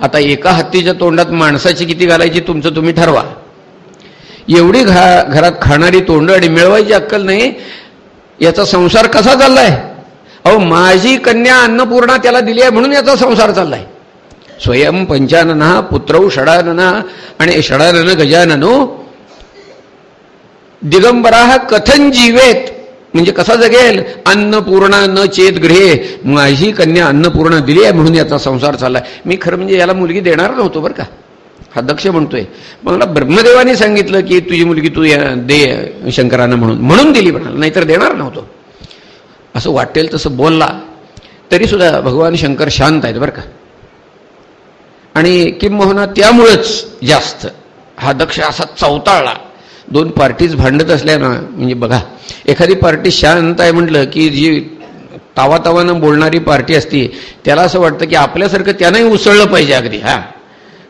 आता एका हत्तीच्या तोंडात माणसाची किती घालायची तुमचं तुम्ही ठरवा. एवढी घा घरात खाणारी तोंड आणि मिळवायची अक्कल नाही याचा संसार कसा चाललाय? अहो माझी कन्या अन्नपूर्णा त्याला दिली आहे म्हणून याचा संसार चाललाय. स्वयं पंचानना पुत्रौ षडानना आणि षडानन गजाननो दिगंबरा कथन जीवेत? म्हणजे कसा जगेल? अन्नपूर्णा न चेत गृहे. माझी कन्या अन्नपूर्णा दिली आहे म्हणून याचा संसार चाललाय. मी खरं म्हणजे याला मुलगी देणार नव्हतो बरं का? हा दक्ष म्हणतोय. मला ब्रह्मदेवाने सांगितलं की तुझी मुलगी तू दे शंकरानं म्हणून. म्हणून दिली म्हणाल नाहीतर देणार नव्हतो. असं वाटेल तसं बोलला तरी सुद्धा भगवान शंकर शांत आहेत बरं का? आणि किंबहुना त्यामुळंच जास्त. हा दक्ष असा चवताळला दोन पार्टीज भांडत असल्या ना म्हणजे बघा एखादी पार्टी शांत आहे म्हटलं की जी तावातावानं बोलणारी पार्टी असती त्याला असं वाटतं की आपल्यासारखं त्यानंही उसळलं पाहिजे अगदी हा.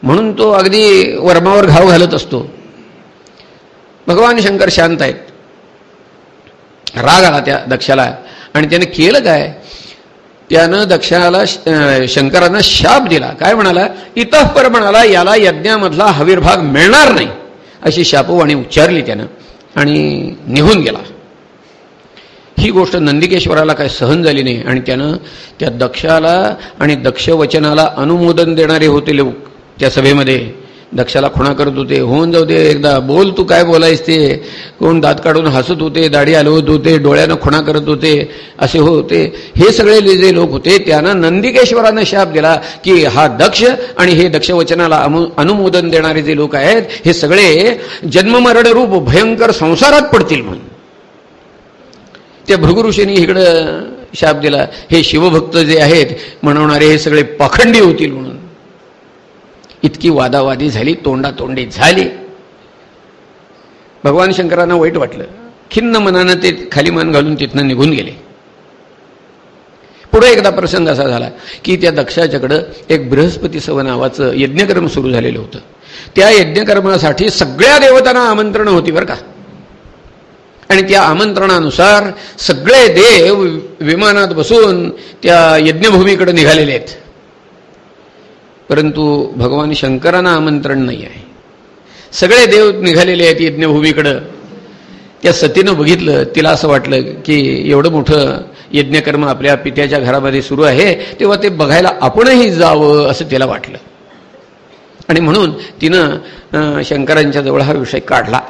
म्हणून तो अगदी वर्मावर घाव घालत असतो. भगवान शंकर शांत आहेत. राग आला त्या दक्षाला आणि त्याने केलं काय? त्यानं दक्षाला शंकरांना शाप दिला. काय म्हणाला? इतःपर म्हणाला याला यज्ञामधला हवीरभाग मिळणार नाही. अशी शापवाणी उच्चारली त्यानं आणि निघून गेला. ही गोष्ट नंदिकेश्वराला काय सहन झाली नाही आणि त्यानं त्या दक्षाला आणि दक्ष वचनाला अनुमोदन देणारे होते लोक त्या सभेमध्ये. दक्षाला खुणा करत होते. होऊन जाऊ दे एकदा. बोल तू काय बोलायस ते. कोण दात काढून हसत होते दाढी हलवत होते डोळ्यानं खुणा करत होते असे होते. हे सगळे जे लोक होते त्यांना नंदिकेश्वरानं शाप दिला की हा दक्ष आणि हे दक्ष वचनाला अनुमोदन देणारे जे लोक आहेत हे सगळे जन्ममरण रूप भयंकर संसारात पडतील म्हणून. त्या भृगुऋषींनी इकडं शाप दिला. हे शिवभक्त जे आहेत म्हणवणारे हे सगळे पाखंडी होतील म्हणून. इतकी वादावादी झाली तोंडातोंडी झाली. भगवान शंकरांना वाईट वाटलं. खिन्न मनानं ते खाली मान घालून तिथनं निघून गेले. पुढे एकदा प्रसंग असा झाला की त्या दक्षाच्याकडं एक बृहस्पती सव नावाचं यज्ञकर्म सुरू झालेलं होतं. त्या यज्ञकर्मासाठी सगळ्या देवतांना आमंत्रण होती बरं का. आणि त्या आमंत्रणानुसार सगळे देव विमानात बसून त्या यज्ञभूमीकडे निघालेले आहेत. परंतु भगवान शंकरांना आमंत्रण नाही आहे. सगळे देव निघालेले आहेत यज्ञभूमीकडं. त्या सतीनं बघितलं तिला असं वाटलं की एवढं मोठं यज्ञकर्म आपल्या पित्याच्या घरामध्ये सुरू आहे तेव्हा ते बघायला आपणही जावं असं तिला वाटलं. आणि म्हणून तिनं शंकरांच्या जवळ हा विषय काढला.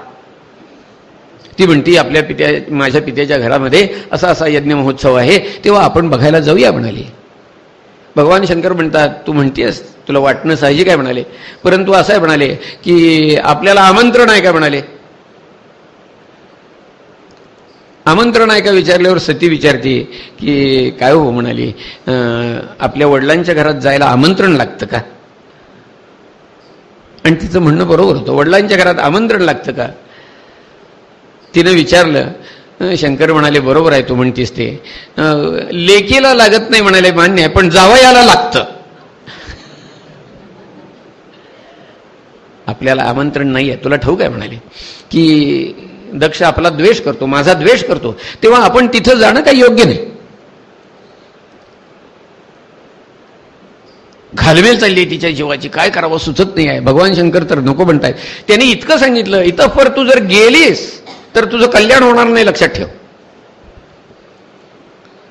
ती म्हणती आपल्या पित्या माझ्या पित्याच्या घरामध्ये असा असा यज्ञ महोत्सव आहे तेव्हा आपण बघायला जाऊया म्हणाली. भगवान शंकर म्हणतात तू म्हणतेस तुला वाटणं साहजिक आहे म्हणाले? परंतु असं आहे म्हणाले की आपल्याला आमंत्रण आहे का म्हणाले? आमंत्रण आहे का विचारल्यावर सती विचारते की काय हो म्हणाली? आपल्या वडिलांच्या घरात जायला आमंत्रण लागतं का? आणि तिचं म्हणणं बरोबर होतं. वडिलांच्या घरात आमंत्रण लागतं का? तिनं विचारलं शंकर म्हणाले बरोबर आहे तू म्हणतीस ते. लेकीला लागत नाही म्हणाले मान्य आहे पण जावयाला लागतं. आपल्याला आमंत्रण नाही आहे तुला ठाऊक आहे म्हणाले की दक्ष आपला द्वेष करतो माझा द्वेष करतो तेव्हा आपण तिथं जाणं काही योग्य नाही. घालवेल चालली तिच्या जीवाची काय करावं सुचत नाही आहे. भगवान शंकर तर नको म्हणतायत. त्यांनी इतकं सांगितलं इथं फर तू जर गेलीस तर तुझं कल्याण होणार नाही लक्षात ठेव.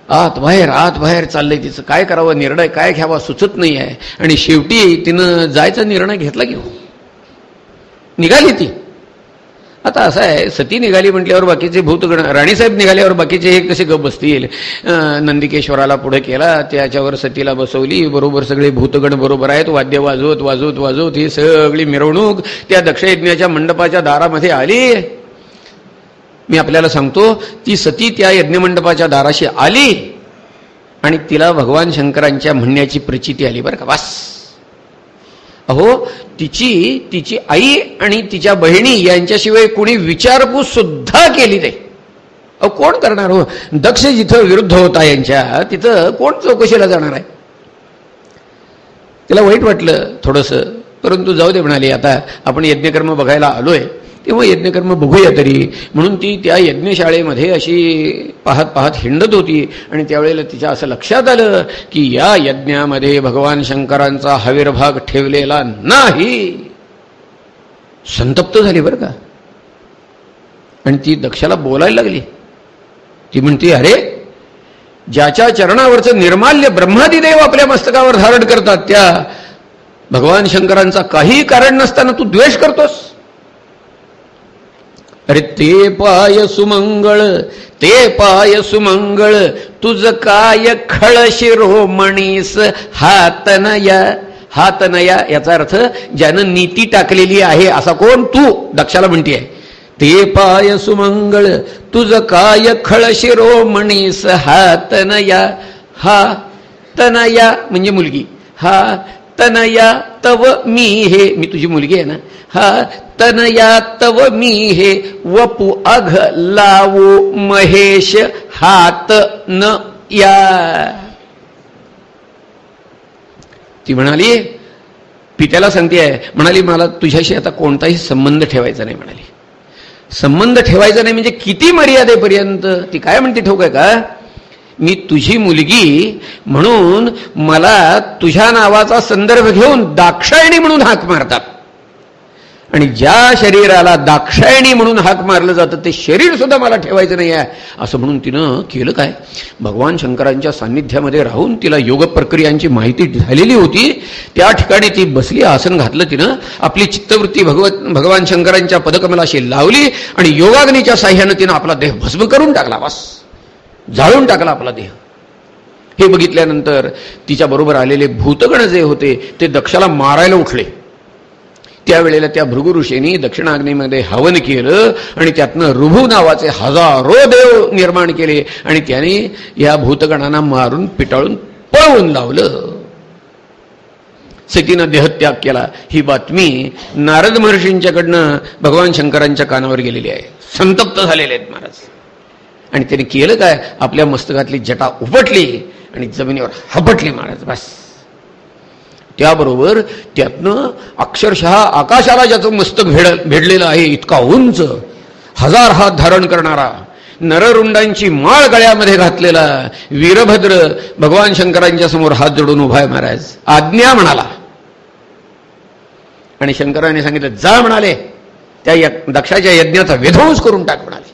आत बाहेर आत बाहेर चाललंय तिचं. काय करावं निर्णय काय घ्यावा सुचत नाही आहे आणि शेवटी तिनं जायचा निर्णय घेतला घेऊ निघाली ती. आता असं आहे सती निघाली म्हटल्यावर बाकीचे भूतगण राणीसाहेब निघाल्यावर बाकीचे हे कसे गप बसतील? नंदिकेश्वराला पुढे केला त्याच्यावर सतीला बसवली बरोबर सगळे भूतगण बरोबर आहेत वाद्य वाजवत वाजवत वाजवत ही सगळी मिरवणूक त्या दक्षयज्ञाच्या मंडपाच्या दारामध्ये आली. मी आपल्याला सांगतो ती सती त्या यज्ञमंडपाच्या दाराशी आली आणि तिला भगवान शंकरांच्या म्हणण्याची प्रचिती आली बरं का वास. अहो तिची तिची आई आणि तिच्या बहिणी यांच्याशिवाय कुणी विचारपूस सुद्धा केली नाही. अहो कोण करणार हो? दक्ष जिथं विरुद्ध होता यांच्या तिथं कोण चौकशीला जाणार आहे? तिला वाईट वाटलं थोडंसं परंतु जाऊ दे म्हणाले आता आपण यज्ञकर्म बघायला आलोय. तेव्हा यज्ञकर्म बघूया तरी. म्हणून ती त्या यज्ञशाळेमध्ये अशी पाहत पाहत हिंडत होती. आणि त्यावेळेला तिच्या असं लक्षात आलं की या यज्ञामध्ये भगवान शंकरांचा हवीरभाग ठेवलेला नाही. संतप्त झाली बरं का? आणि ती दक्षाला बोलायला लागली. ती म्हणते अरे ज्याच्या चरणावरचं निर्माल्य ब्रह्मादिदेव आपल्या मस्तकावर धारण करतात त्या भगवान शंकरांचा काही कारण नसताना तू द्वेष करतोस. अरे ते पाय सुमंगळ ते पाय सुमंगळ तुझ काय खळ शिरोमणीस हातनया हातनया हात याचा अर्थ ज्यानं नीती टाकलेली आहे असा कोण? तू दक्षाला म्हणते ते पाय सुमंगळ तुझ काय खळ शिरोमणीस हातनया हा तनया म्हणजे मुलगी. हा तनया तव मी हे. मी तुझी मुलगी आहे ना? हा तनया तव मी हे. वपू अघ लावो महेश हात न या. ती म्हणाली पित्याला सांगते म्हणाली मला तुझ्याशी आता कोणताही संबंध ठेवायचा नाही म्हणाली. संबंध ठेवायचा नाही म्हणजे किती मर्यादेपर्यंत? ती काय म्हणते ठोक का? मी तुझी मुलगी म्हणून मला तुझ्या नावाचा संदर्भ घेऊन दाक्षायणी म्हणून हाक मारतात. आणि ज्या शरीराला दाक्षायणी म्हणून हाक मारलं जातं ते शरीर सुद्धा मला ठेवायचं नाही आहे. असं म्हणून तिनं केलं काय? भगवान शंकरांच्या सान्निध्यामध्ये राहून तिला योग प्रक्रियांची माहिती झालेली होती. त्या ठिकाणी ती बसली आसन घातलं तिनं. आपली चित्तवृत्ती भगवत भगवान शंकरांच्या पदकमलाशी लावली आणि योगाग्नीच्या साह्यानं तिनं आपला देह भस्म करून टाकला बस. जाळून टाकला आपला देह. हे बघितल्यानंतर तिच्या बरोबर आलेले भूतगण जे होते ते दक्षाला मारायला उठले. त्यावेळेला त्या भृगु ऋषींनी दक्षिणाग्नीमध्ये हवन केलं आणि त्यातनं ऋभू नावाचे हजारो देव निर्माण केले आणि त्याने या भूतगणांना मारून पिटाळून पळवून लावलं. सतीनं देहत्याग केला. ही बातमी नारद महर्षींच्याकडनं भगवान शंकरांच्या कानावर गेलेली आहे. संतप्त झालेले आहेत महाराज. आणि त्याने केलं काय? आपल्या मस्तकातली जटा उपटली आणि जमिनीवर हपटली महाराज बस. त्याबरोबर त्यातनं अक्षरशः आकाशाला ज्याचं मस्तक भेड भेडलेलं आहे इतका उंच हजार हात धारण करणारा नररुंडांची माळ गळ्यामध्ये घातलेला वीरभद्र भगवान शंकरांच्या समोर हात जोडून उभा आहे महाराज. आज्ञा म्हणाला. आणि शंकराने सांगितलं जा म्हणाले. त्या दक्षाच्या यज्ञाचा विध्वंस करून टाक म्हणाले.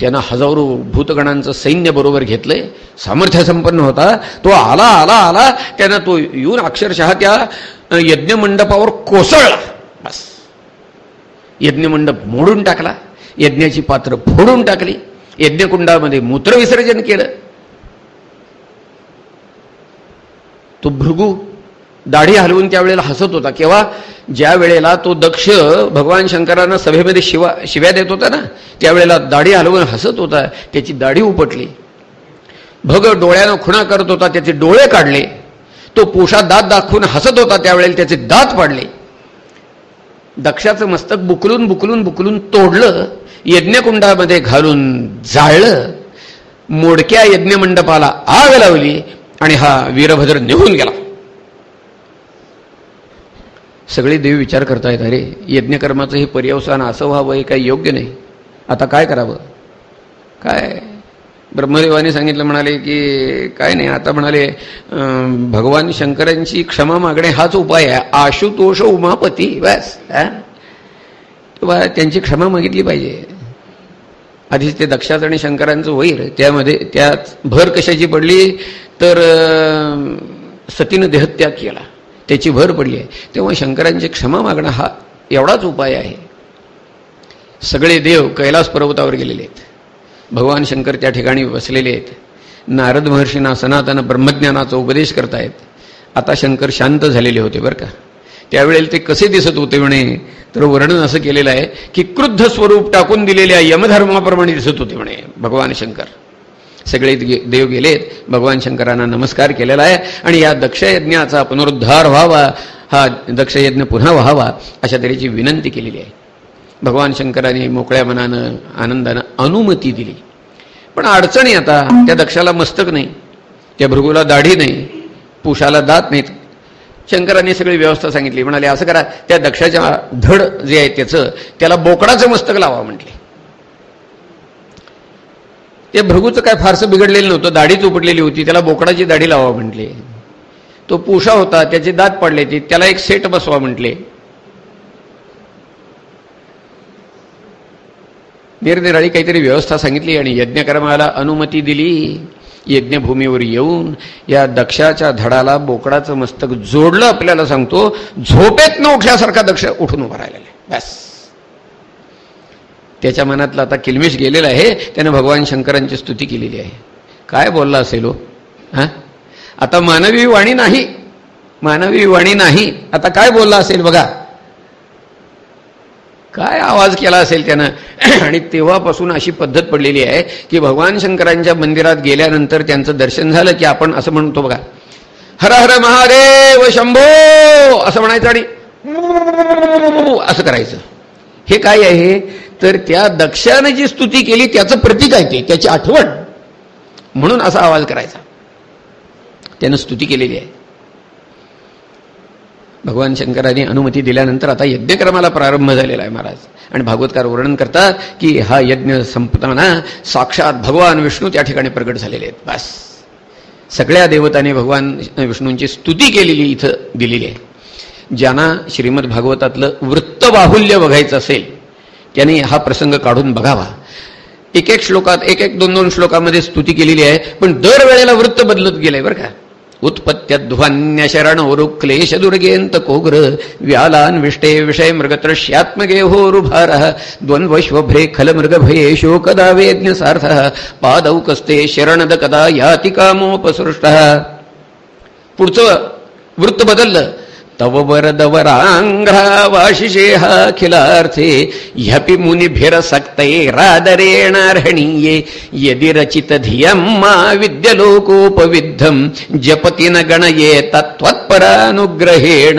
त्यानं हजारो भूतगणांचं सैन्य बरोबर घेतलंय सामर्थ्य संपन्न होता. तो आला आला आला त्यानं तो येऊन अक्षरशः त्या यज्ञमंडपावर कोसळला. बस. यज्ञमंडप मोडून टाकला यज्ञाची पात्र फोडून टाकली यज्ञकुंडामध्ये मूत्रविसर्जन केलं. तो भृगू दाढी हलवून त्यावेळेला हसत होता. किंवा ज्या वेळेला तो दक्ष भगवान शंकरांना सभेमध्ये शिवा शिव्या देत होता ना त्यावेळेला दाढी हलवून हसत होता. त्याची दाढी उपटली. भग डोळ्यानं खुणा करत होता. त्याचे डोळे काढले. तो पोषा दात दाखवून हसत होता. त्यावेळेला त्याचे दात पाडले. दक्षाचं मस्तक बुकलून बुकलून बुकलून तोडलं. यज्ञकुंडामध्ये घालून जाळलं. मोडक्या यज्ञमंडपाला आग लावली आणि हा वीरभद्र निघून गेला. सगळे देव विचार करतायत अरे यज्ञकर्माचं हे पर्यवसान असं व्हावं हे काही योग्य नाही. आता काय करावं? काय? ब्रह्मदेवाने सांगितलं म्हणाले की काय नाही आता म्हणाले भगवान शंकरांची क्षमा मागणे हाच उपाय आहे. आशुतोष उमापती बस बा त्यांची क्षमा मागितली पाहिजे. आधीच ते दक्षात आणि शंकरांचं होईल त्यामध्ये त्यात भर कशाची पडली तर सतीनं देहत्याग केला. त्याची भर पडली आहे. तेव्हा शंकरांची क्षमा मागणं हा एवढाच उपाय आहे. सगळे देव कैलास पर्वतावर गेलेले आहेत. भगवान शंकर त्या ठिकाणी बसलेले आहेत. नारद महर्षींना सनातन ब्रह्मज्ञानाचा उपदेश करतायत. आता शंकर शांत झालेले होते बरं का. त्यावेळेला ते कसे दिसत होते म्हणे? तर वर्णन असं केलेलं आहे की क्रुद्ध स्वरूप टाकून दिलेल्या यमधर्माप्रमाणे दिसत होते म्हणे भगवान शंकर. सगळे देव गेलेत. भगवान शंकरांना नमस्कार केलेला आहे. आणि या दक्षयज्ञाचा पुनरुद्धार व्हावा हा दक्षयज्ञ पुन्हा व्हावा अशा तऱ्हेची विनंती केलेली आहे. भगवान शंकराने मोकळ्या मनानं आनंदानं अनुमती दिली. पण अडचणी आता त्या दक्षाला मस्तक नाही. त्या भृगूला दाढी नाही. पुषाला दात नाहीत. शंकरांनी सगळी व्यवस्था सांगितली. म्हणाले असं करा त्या दक्षाच्या धड जे आहे त्याचं त्याला बोकडाचं मस्तक लावा म्हटले. ते भृगूचं काय फारसं बिघडलेलं नव्हतं. दाढीच उपटलेली होती. त्याला बोकडाची दाढी लावा म्हटले. तो पुषा होता. त्याचे दात पडले ते त्याला एक सेट बसवा म्हटले. निरनिराळी काहीतरी व्यवस्था सांगितली आणि यज्ञकर्माला अनुमती दिली. यज्ञभूमीवर येऊन या दक्षाच्या धडाला बोकडाचं मस्तक जोडलं आपल्याला सांगतो. झोपेत न उठल्यासारखा दक्ष उठून उभा राहिलेला बस. त्याच्या मनातला आता किलमिश गेलेला आहे त्यानं भगवान शंकरांची स्तुती केलेली आहे. काय बोलला असेल हो? हा? आता मानवी वाणी नाही. मानवी वाणी नाही. आता काय बोलला असेल बघा? काय आवाज केला असेल त्यानं? आणि तेव्हापासून अशी पद्धत पडलेली आहे की भगवान शंकरांच्या मंदिरात गेल्यानंतर त्यांचं दर्शन झालं की आपण असं म्हणतो बघा. हर हर महादेव शंभो! असं म्हणायचं आणि असं करायचं. हे काय आहे? तर त्या दक्षाने जी स्तुती केली त्याचं प्रतीक आहे ते त्याची आठवण. म्हणून असा आवाज करायचा. त्यानं स्तुती केलेली आहे. भगवान शंकराने अनुमती दिल्यानंतर आता यज्ञक्रमाला प्रारंभ झालेला आहे महाराज. आणि भागवतकार वर्णन करतात की हा यज्ञ संपताना साक्षात भगवान विष्णू त्या ठिकाणी प्रकट झालेले आहेत. बस. सगळ्या देवतांनी भगवान विष्णूंची स्तुती केलेली इथं दिलेली आहे. ज्यांना श्रीमद भागवतातलं वृत्तबाहुल्य बघायचं असेल त्यांनी हा प्रसंग काढून बघावा. एक एक श्लोकात एक एक दोन दोन श्लोकामध्ये स्तुती केलेली आहे पण दरवेळेला वृत्त बदलत गेलंय बरं का. उत्पत्त्यध्वान्य शरण क्लेश दुर्गेंत कोग्र व्यालान विष्टे विषय मृगत्रश्यात्मगेहोरुभार द्वंद्वश्वभ्रे खलमृगभये शोकदा वेज्ञ सार्थ पादौ कस्ते शरणद कदा याति कामोपसृष्ट पुढचं वृत्त बदललं तव वरदवराङ्घ्रावाशिषेहाखिलार्थे ह्यपि मुनिभिरसक्तैरादरेणार्हणीये यदि रचित धियं मा विद्यलोकोपविद्धं जपति न गणये तत्त्वत्परानुग्रहेण।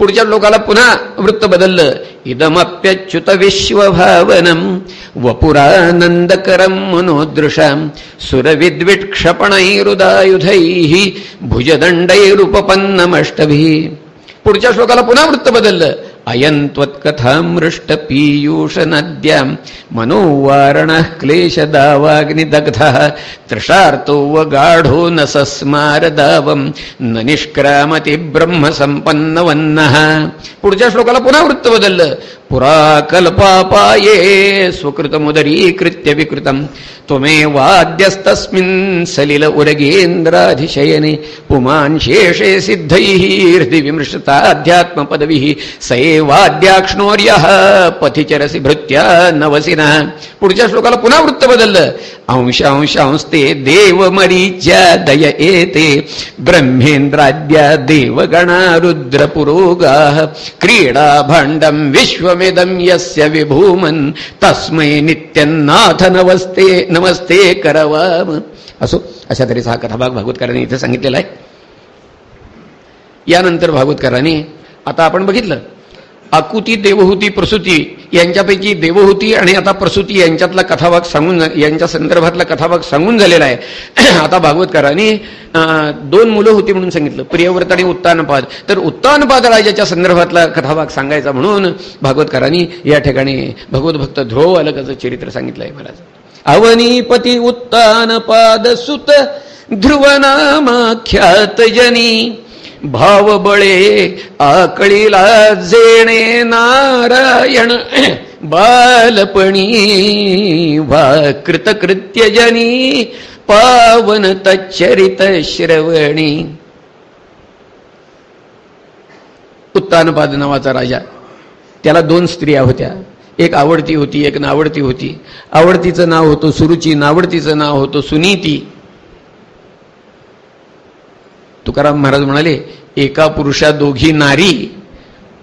पुढच्या लोकाला पुन्हा वृत्त बदललं. इदमप्यच्युत विश्वभावनम वपुरानंदकरम मनोदृशां सुरविद्विक्षपणैरुदायुधैः भुजदंडैरुपपन्नमष्टभिः पुढच्या श्लोकाला पुन्हा वृत्त बदललं. अयन्त्वत्कथामृष्ट पीयूष नद्यां मनोवारणः क्लेशदावाग्निदग्धः तृषार्तो वगाढो न सस्मारदावं न निष्क्रामति ब्रह्मसम्पन्नवन्नः पुढच्या श्लोकाला पुन्हा वृत्त बदललं. पुराकल्पापाये कल्पापाये स्वकृतमुदरीकृत्य विकृतं त्वमेवाद्यस्तस्मिन् सलिल उरगेन्द्राधिशयने पुमान् शेषे सिद्धैः हृदि विमृशताध्यात्मपदविः स एवाद्याक्ष्णोर्यः पथिचरसि भृत्या नवसिनः. पुढच्या श्लोकाला पुन्हा वृत्त बदललं अंशांशांस्ते देवमरीच्या दय एते. ब्रह्मेंद्राद्या देवगणा रुद्रपुरोगाः. क्रीडा भाण्डं विश्वमिदं यस्य विभूमन तस्मै नित्यन्नाथ नमस्ते नमस्ते करवाम। असो अशा तऱ्हेचा हा कथाभाग भागवतकरांनी इथे सांगितलेला आहे. यानंतर भागवतकरांनी आता आपण बघितलं आकुती देवहूती प्रसूती यांच्यापैकी देवहूती आणि आता प्रसूती यांच्यातला कथाभाग सांगून यांच्या संदर्भातला कथाभाग सांगून झालेला आहे. आता भागवतकरांनी दोन मुलं होती म्हणून सांगितलं प्रियव्रत आणि उत्तानपाद. तर उत्तानपाद राजाच्या संदर्भातला कथाभाग सांगायचा म्हणून भागवतकारांनी या ठिकाणी भगवत भक्त ध्रुव अलकाचं चरित्र सांगितलं आहे महाराज. अवनीपती उत्तानपाद सुत ध्रुवनामाख्यात जनी भावबळे आकळीला जेणे नारायण बालपणी वा कृतकृत्यजनी पावन तच्चरित श्रवणी. उत्तानपाद नावाचा राजा त्याला दोन स्त्रिया होत्या. एक आवडती होती एक नावडती होती. आवडतीचं नाव होतं सुरुची नावडतीचं नाव होतं सुनीती. तुकाराम महाराज म्हणाले एका पुरुषा दोघी नारी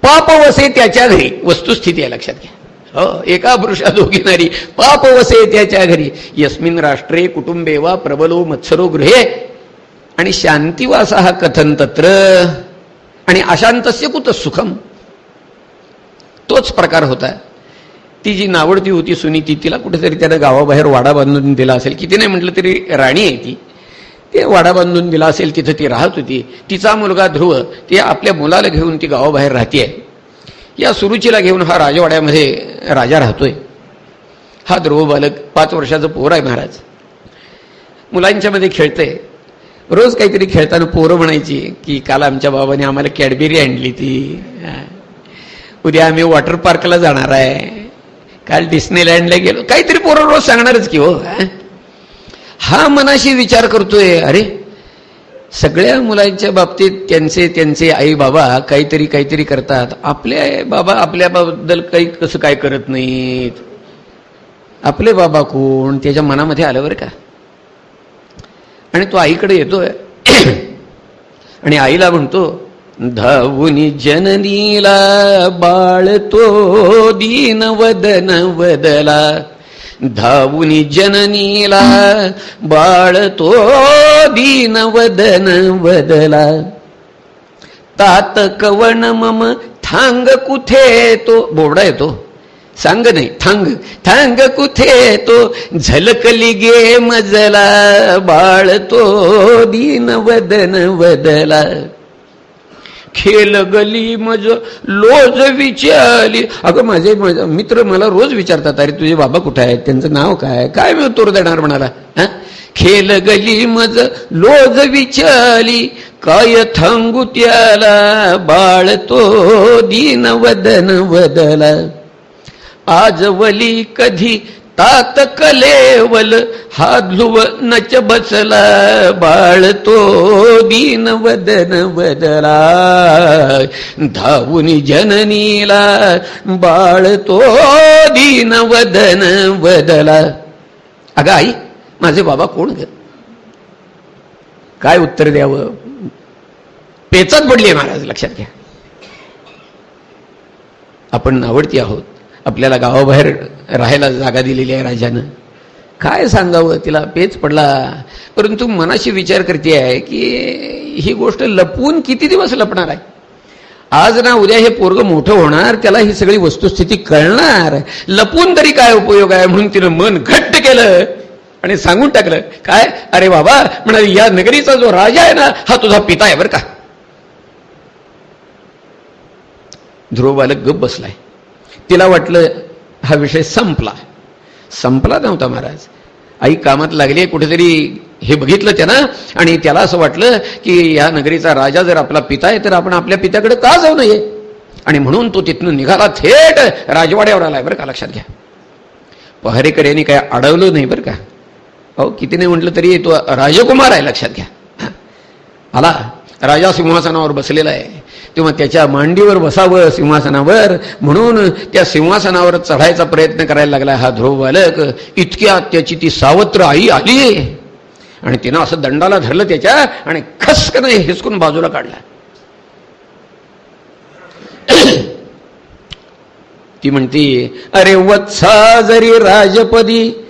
पाप वसे त्याच्या घरी. वस्तुस्थिती आहे लक्षात घ्या. हो एका पुरुषा दोघी नारी पाप वसे त्याच्या घरी. यस्मिन राष्ट्रे कुटुंबे वा प्रबलो मत्सरो गृहे आणि शांतिवास हा कथन तत्र आणि अशांतस्य कुत सुखम. तोच प्रकार होता. ती जी नावडती होती सुनीती तिला कुठेतरी त्यानं गावाबाहेर वाडा बांधून दिला असेल किती नाही म्हटलं तरी राणी आहे ती. वाडा बांधून दिला असेल तिथं ती राहत होती. तिचा मुलगा ध्रुव ती आपल्या मुलाला घेऊन ती गावाबाहेर राहते या सुरुचीला घेऊन हा राजवाड्यामध्ये राजा राहतोय. हा ध्रुव बालक पाच वर्षाचं पोर आहे महाराज. मुलांच्यामध्ये खेळतंय. रोज काहीतरी खेळताना पोरं म्हणायची की काल आमच्या बाबाने आम्हाला कॅडबेरी आणली ती. उद्या आम्ही वॉटर पार्कला जाणार आहे. काल डिस्नेलँडला गेलो. काहीतरी पोरं रोज सांगणारच की हो. हा मनाशी विचार करतोय. अरे सगळ्या मुलांच्या बाबतीत त्यांचे त्यांचे आई बाबा काहीतरी काहीतरी करतात. आपले बाबा आपल्याबद्दल काही कसं काय करत नाहीत? आपले बाबा कोण? त्याच्या मनामध्ये आलं बरं का? आणि तो आईकडे येतोय. आणि आईला म्हणतो धावुनी जननीला बाळतो दीन वदन वदला. धावुनी जननीला बाळतो दीन वदन वदला तात कवन मम थांग कुठे तो बोबडा येतो सांग नाही थांग थांग कुठे तो झलकली गे मजला बाळ तो दीन वदन वदला खेल गली मज लोज विचारली. अगं माझे मित्र मला रोज विचारतात अरे तुझे बाबा कुठे आहेत? त्यांचं नाव काय? काय मी उत्तर देणार म्हणाला? खेल गली मज लोज विचारली. काय थांगू त्याला? बाळ तो दीन वदन वदला. आजवली कधी तात कलेवल हा ध्रुव नच बसला बाळतो दीन वदन बदला धावून जननीला बाळतो दीन वदन बदला अगं आई माझे बाबा कोण ग? काय उत्तर द्यावं? पेचात पडली महाराज लक्षात घ्या. आपण नावडती आहोत. आपल्याला गावाबाहेर राहायला जागा दिलेली आहे राजानं. काय सांगावं? तिला पेच पडला. परंतु मनाशी विचार करते आहे की ही गोष्ट लपवून किती दिवस लपणार आहे? आज ना उद्या हे पोरग मोठं होणार त्याला ही सगळी वस्तुस्थिती कळणार. लपून तरी काय उपयोग आहे म्हणून तिनं मन घट्ट केलं आणि सांगून टाकलं. काय? अरे बाबा म्हणाली या नगरीचा जो राजा आहे ना हा तुझा पिता आहे बरं का? ध्रुव बालक गप बसलाय. तिला वाटलं हा विषय संपला. संपला नव्हता महाराज. आई कामात लागली आहे कुठेतरी हे बघितलं त्यानं आणि त्याला असं वाटलं की या नगरीचा राजा जर आपला पिता आहे तर आपण आपल्या पित्याकडे का जाऊ नये? आणि म्हणून तो तिथनं निघाला थेट राजवाड्यावर आलाय बरं का? लक्षात घ्या. पहारेकर यांनी काय अडवलं नाही बरं का? अहो किती नाही म्हटलं तरी तो राजकुमार आहे लक्षात घ्या. आला. राजा सिंहासनावर बसलेला आहे. तेव्हा त्याच्या मांडीवर बसावं सिंहासनावर. म्हणून त्या सिंहासनावर चढायचा प्रयत्न करायला लागला. हा ध्रुव बालक इतक्या त्याची ती सावत्र आई आली. आणि तिनं असं दंडाला धरलं त्याच्या आणि खसकन हिसकून बाजूला काढला. ती म्हणती अरे वत्सा जरी राजपदी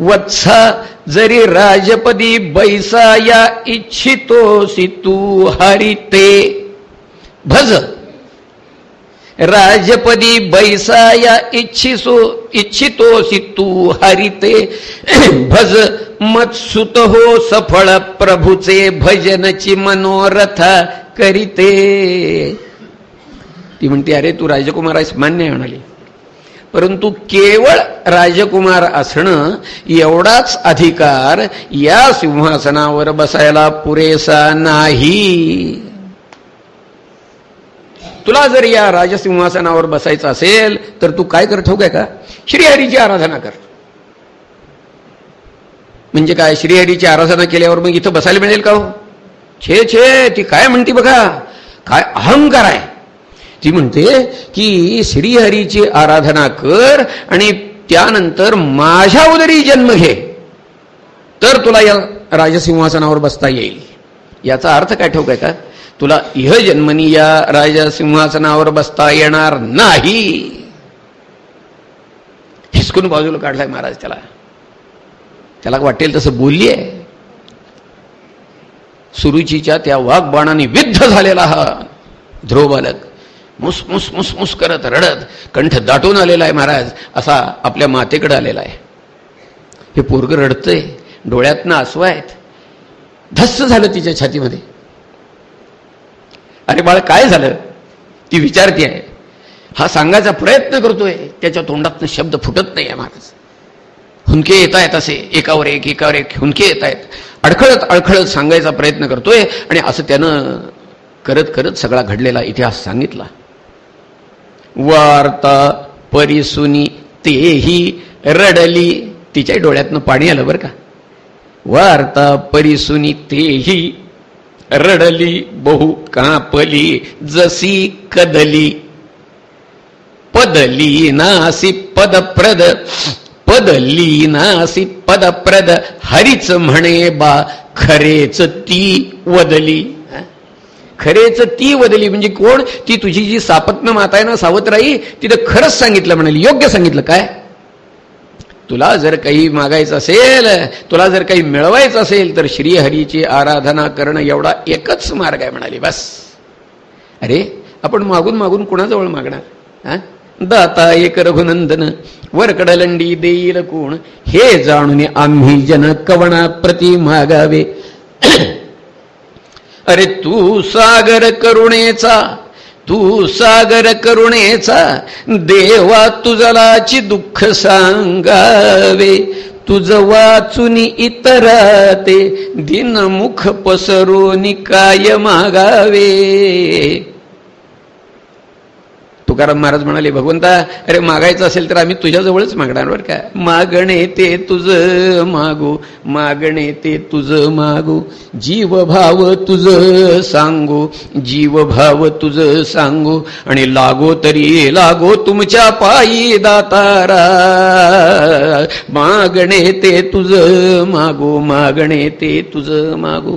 वत्सा जरी राजपदी बैसाया इच्छितो इच्छितोसी तू। हरिते भज। राजपदी बैसाया इच्छिसो इच्छितोसी तू हरिते भज। मत्सुत हो सफळ प्रभूचे भजनची मनोरथ करीते। ती म्हणते अरे तू राजकुमार आहेस मान्य म्हणाली. परंतु केवळ राजकुमार असणं एवढाच अधिकार या सिंहासनावर बसायला पुरेसा नाही. तुला जर या राजसिंहासनावर बसायचं असेल तर तू काय कर ठोक आहे का? श्रीहरीची आराधना कर. म्हणजे काय? श्रीहरीची आराधना केल्यावर मग इथं बसायला मिळेल का हो? छे छे ती काय म्हणते बघा? काय अहंकार आहे. ती म्हणते की श्रीहरीची आराधना कर आणि त्यानंतर माझ्या उदरी जन्म घे. तर तुला या राजसिंहासनावर बसता येईल. याचा अर्थ काय ठेवू आहे का? तुला इह जन्मनी या राजसिंहासनावर बसता येणार नाही. हिसकून बाजूला काढलाय महाराज त्याला. त्याला वाटेल तसं बोलली आहे सुरुचीच्या त्या वाघबाणाने विद्ध झालेला हा ध्रुव बालक मुस मुस मुस मुस करत रडत कंठ दाटून आलेला आहे महाराज. असा आपल्या मातेकडे आलेला आहे. हे पोरग रडतंय डोळ्यातनं आसू आहेत. धस्स झालं तिच्या छातीमध्ये. अरे बाळ काय झालं? ती विचारती आहे. हा सांगायचा प्रयत्न करतोय. त्याच्या तोंडातनं शब्द फुटत नाही आहे महाराज. हुंके येत आहेत असे एकावर एक एकावर एक हुंके येत आहेत. अडखळत अडखळत सांगायचा प्रयत्न करतोय आणि असं त्यानं करत करत सगळा घडलेला इतिहास सांगितला. वार्ता परिसुनी तेही रडली. तिच्या डोळ्यातनं पाणी आलं बरं का. वार्ता परिसुनी तेही रडली. बहु कापली जसी कदली. पदली नासी पदप्रद पदली नासी पदप्रद. हरीच म्हणे बा खरेच ती वदली. खरेच ती वदली म्हणजे कोण? ती तुझी जी सापत्न माता आहे ना सावत्राई तिथं खरंच सांगितलं म्हणाली. योग्य सांगितलं. काय? तुला जर काही मागायचं असेल तुला जर काही मिळवायचं असेल तर श्रीहरीची आराधना करणं एवढा एकच मार्ग आहे म्हणाली. बस. अरे आपण मागून मागून कुणाजवळ मागणार? हा? दाता एक रघुनंदन वरकडलंडी देईल कोण? हे जाणून आम्ही जन कवणा प्रती मागावे. अरे तू सागर करुणेचा तू सागर करुणेचा देवा तुझलाची दुःख सांगावे. तुझ वाचून इतरा ते दिनमुख पसरून काय मागावे. तुकाराम महाराज म्हणाले भगवंता अरे मागायचं असेल तर आम्ही तुझ्याजवळच मागणार बरं का. मागणे ते तुझ मागू मागणे ते तुझ मागू जीवभाव तुझ सांगू जीवभाव तुझ सांगू आणि लागो तरी लागो तुमच्या पायी दातारा. मागणे ते तुझ मागू मागणे ते तुझ मागू.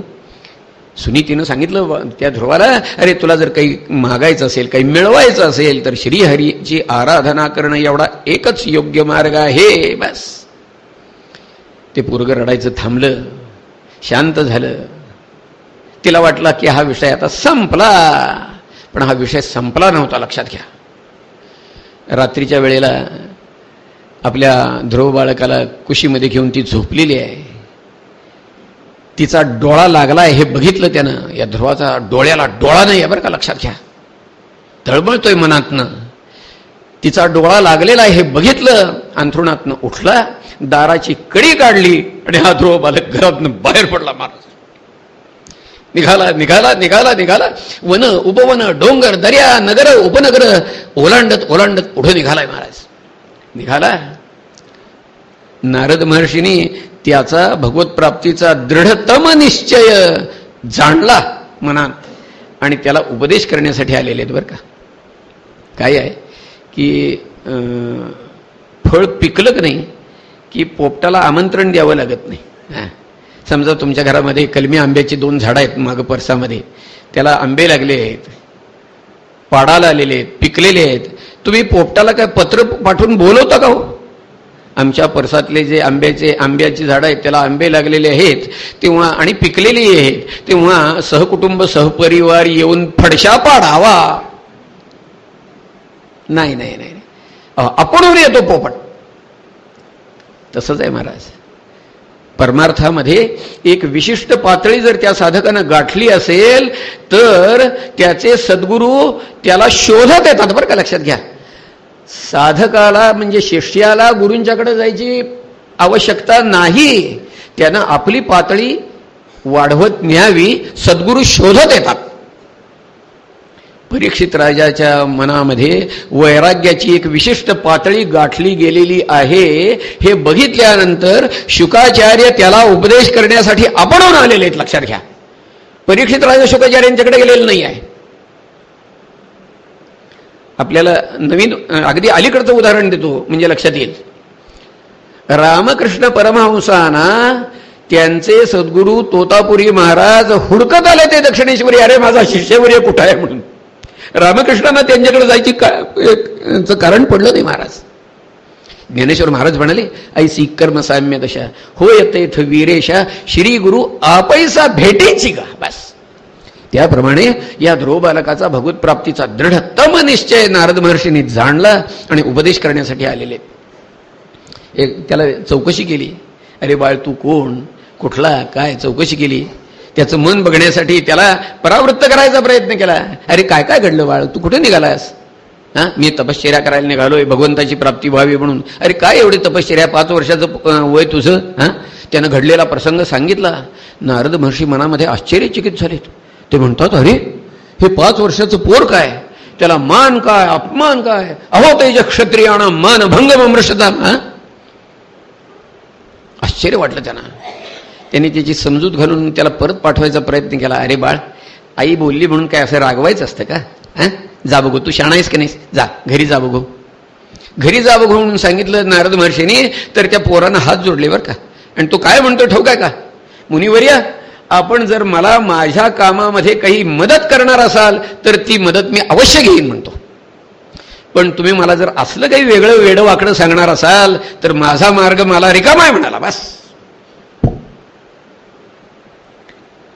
सुनीतीनं सांगितलं त्या ध्रुवाला अरे तुला जर काही मागायचं असेल काही मिळवायचं असेल तर श्रीहरीची आराधना करणं एवढा एकच योग्य मार्ग आहे. बस. ते पूर्ग रडायचं थांबलं शांत झालं. तिला वाटला की हा विषय आता संपला पण हा विषय संपला नव्हता लक्षात घ्या. रात्रीच्या वेळेला आपल्या ध्रुव बाळकाला कुशीमध्ये घेऊन ती झोपलेली आहे. तिचा डोळा लागलाय हे बघितलं त्यानं. या ध्रुवाचा डोळ्याला डोळा नाही आहे बरं का लक्षात घ्या. तळमळतोय मनातनं. तिचा डोळा लागलेला आहे हे बघितलं अंथरुणातनं उठला दाराची कडी काढली आणि हा ध्रुव बालक घरातनं बाहेर पडला महाराज निघाला निघाला निघाला निघाला. वन उपवन डोंगर दर्या नगर उपनगर ओलांडत ओलांडत पुढे निघालाय महाराज. निघाला. नारद महर्षीनी त्याचा भगवत प्राप्तीचा दृढतम निश्चय जाणला मनात आणि त्याला उपदेश करण्यासाठी आलेले आहेत बरं का. काय आहे? की फळ पिकलं की नाही की पोपटाला आमंत्रण द्यावं लागत नाही. समजा तुमच्या घरामध्ये कलमी आंब्याची दोन झाडं आहेत मागं परसामध्ये. त्याला आंबे लागले आहेत पाडाला आलेले आहेत पिकलेले आहेत. तुम्ही पोपटाला काय पत्र पाठवून बोलवता का हो? आमच्या परसातले जे आंब्याचे आंब्याची झाडं आहेत त्याला आंबे लागलेले आहेत तेव्हा आणि पिकलेली आहेत तेव्हा सहकुटुंब सहपरिवार येऊन फडशा पाडावा नाही नाही नाही. आपण येतो पोपट. तसंच आहे महाराज. परमार्थामध्ये एक विशिष्ट पातळी जर त्या साधकानं गाठली असेल तर त्याचे सद्गुरू त्याला शोधत येतात. बरं का लक्षात घ्या. साधकाला म्हणजे शिष्याला गुरूंच्याकडे जायची आवश्यकता नाही. त्यानं आपली पातळी वाढवत न्यावी सद्गुरू शोधत येतात. परीक्षित राजाच्या मनामध्ये वैराग्याची एक विशिष्ट पातळी गाठली गेलेली आहे. हे बघितल्यानंतर शुकाचार्य त्याला उपदेश करण्यासाठी आपण आलेले आहेत. लक्षात घ्या. परीक्षित राजा शुकाचार्यांच्याकडे गेलेलं नाही आहे. आपल्याला नवीन अगदी अलीकडचं उदाहरण देतो म्हणजे लक्षात येईल. रामकृष्ण परमहंसाना त्यांचे सद्गुरू तोतापुरी महाराज हुडकत आले ते दक्षिणेश्वरी अरे माझा शिष्यवर्य कुठं आहे? म्हणून. रामकृष्णांना त्यांच्याकडे जायची का कारण पडलं नाही महाराज. ज्ञानेश्वर महाराज म्हणाले ऐसी कर्म साम्य दशा हो येथे वीरेशा श्री गुरु आपैसा भेटेची का? बस. त्याप्रमाणे या ध्रुव बालकाचा भगवत प्राप्तीचा दृढतम निश्चय नारद महर्षींनी जाणला आणि उपदेश करण्यासाठी आलेले. एक त्याला चौकशी केली. अरे बाळ तू कोण? कुठला? काय? चौकशी केली. त्याचं मन बघण्यासाठी त्याला परावृत्त करायचा प्रयत्न केला. अरे काय काय घडलं बाळ? तू कुठे निघालास? हा? मी तपश्चर्या करायला निघालोय भगवंताची प्राप्ती व्हावी म्हणून. अरे काय एवढी तपश्चर्या? पाच वर्षाचं वय तुझं हा? त्यानं घडलेला प्रसंग सांगितला. नारद महर्षी मनामध्ये आश्चर्यचकित झालेत. ते म्हणतात अरे हे पाच वर्षाचं पोर काय? त्याला मान काय अपमान काय? अहो तेज क्षत्रियाणा मान भंग मृषता आश्चर्य वाटलं त्यांना. त्यांनी त्याची समजूत घालून त्याला परत पाठवायचा प्रयत्न केला. अरे बाळ आई बोलली म्हणून काय असं रागवायचं असतं का? हा? जा बघू तू शाणायस का नाही जा घरी जा बघू. घरी जा बघू म्हणून सांगितलं नारद महर्षीने तर त्या पोरानं हात जोडले बरं का. आणि तो काय म्हणतो ठेव काय का? मुनिवर्या आपण जर मला माझ्या कामामध्ये काही मदत करणार असाल तर ती मदत मी अवश्य घेईन म्हणतो. पण तुम्ही मला जर असलं काही वेगळं वेडं वाकडं सांगणार असाल तर माझा मार्ग मला रिकामा आहे म्हणाला बस.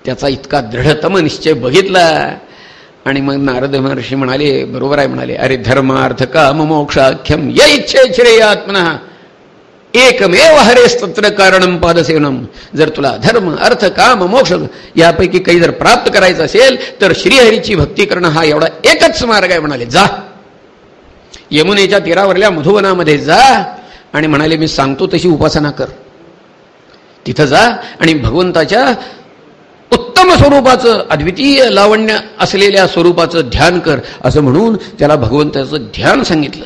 त्याचा इतका दृढतम निश्चय बघितला. आणि मग नारद महर्षी म्हणाले बरोबर आहे म्हणाले अरे धर्मार्थ काम मोक्षाख्यम या इच्छे श्रेय आत्मना एकमेव हरेस्तत्र कारणम पादसेवनम जर तुला धर्म अर्थ काम मोक्ष यापैकी काही जर प्राप्त करायचं असेल तर श्रीहरीची भक्ती करणं हा एवढा एकच मार्ग आहे म्हणाले. जा. यमुनेच्या तीरावरल्या मधुवनामध्ये जा आणि म्हणाले मी सांगतो तशी उपासना कर. तिथं जा आणि भगवंताच्या उत्तम स्वरूपाचं अद्वितीय लावण्य असलेल्या स्वरूपाचं ध्यान कर. असं म्हणून त्याला भगवंताचं ध्यान सांगितलं.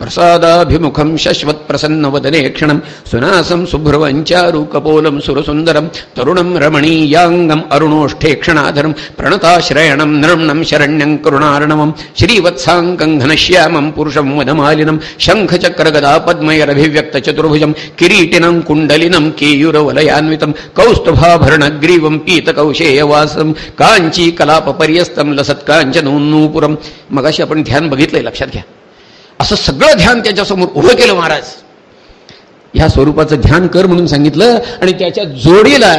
प्रसादाभिमुखं शश्वत्प्रसन्नवदने क्षणं सुनासं सुभ्रुवञ्चारुकपोलं सुरसुन्दरं तरुणं रमणीयाङ्गम् अरुणोष्ठे क्षणाधरं प्रणताश्रयणं नृम्णं शरण्यं करुणार्णवं श्रीवत्साङ्कं घनश्यामं पुरुषं वनमालिनं शङ्खचक्रगदापद्मयरभिव्यक्तचतुर्भुजं किरीटिनं कुण्डलिनं केयुरवलयान्वितं कौस्तुभाभरणग्रीवं पीतकौशेयवासं काञ्चीकलापपर्यस्तं लसत्काञ्चनोन्नूपुरं। मगाशी आपण ध्यान बघितलंय लक्षात घ्या। असं सगळं ध्यान त्याच्यासमोर उभं केलं महाराज. ह्या स्वरूपाचं ध्यान कर म्हणून सांगितलं आणि त्याच्या जोडीला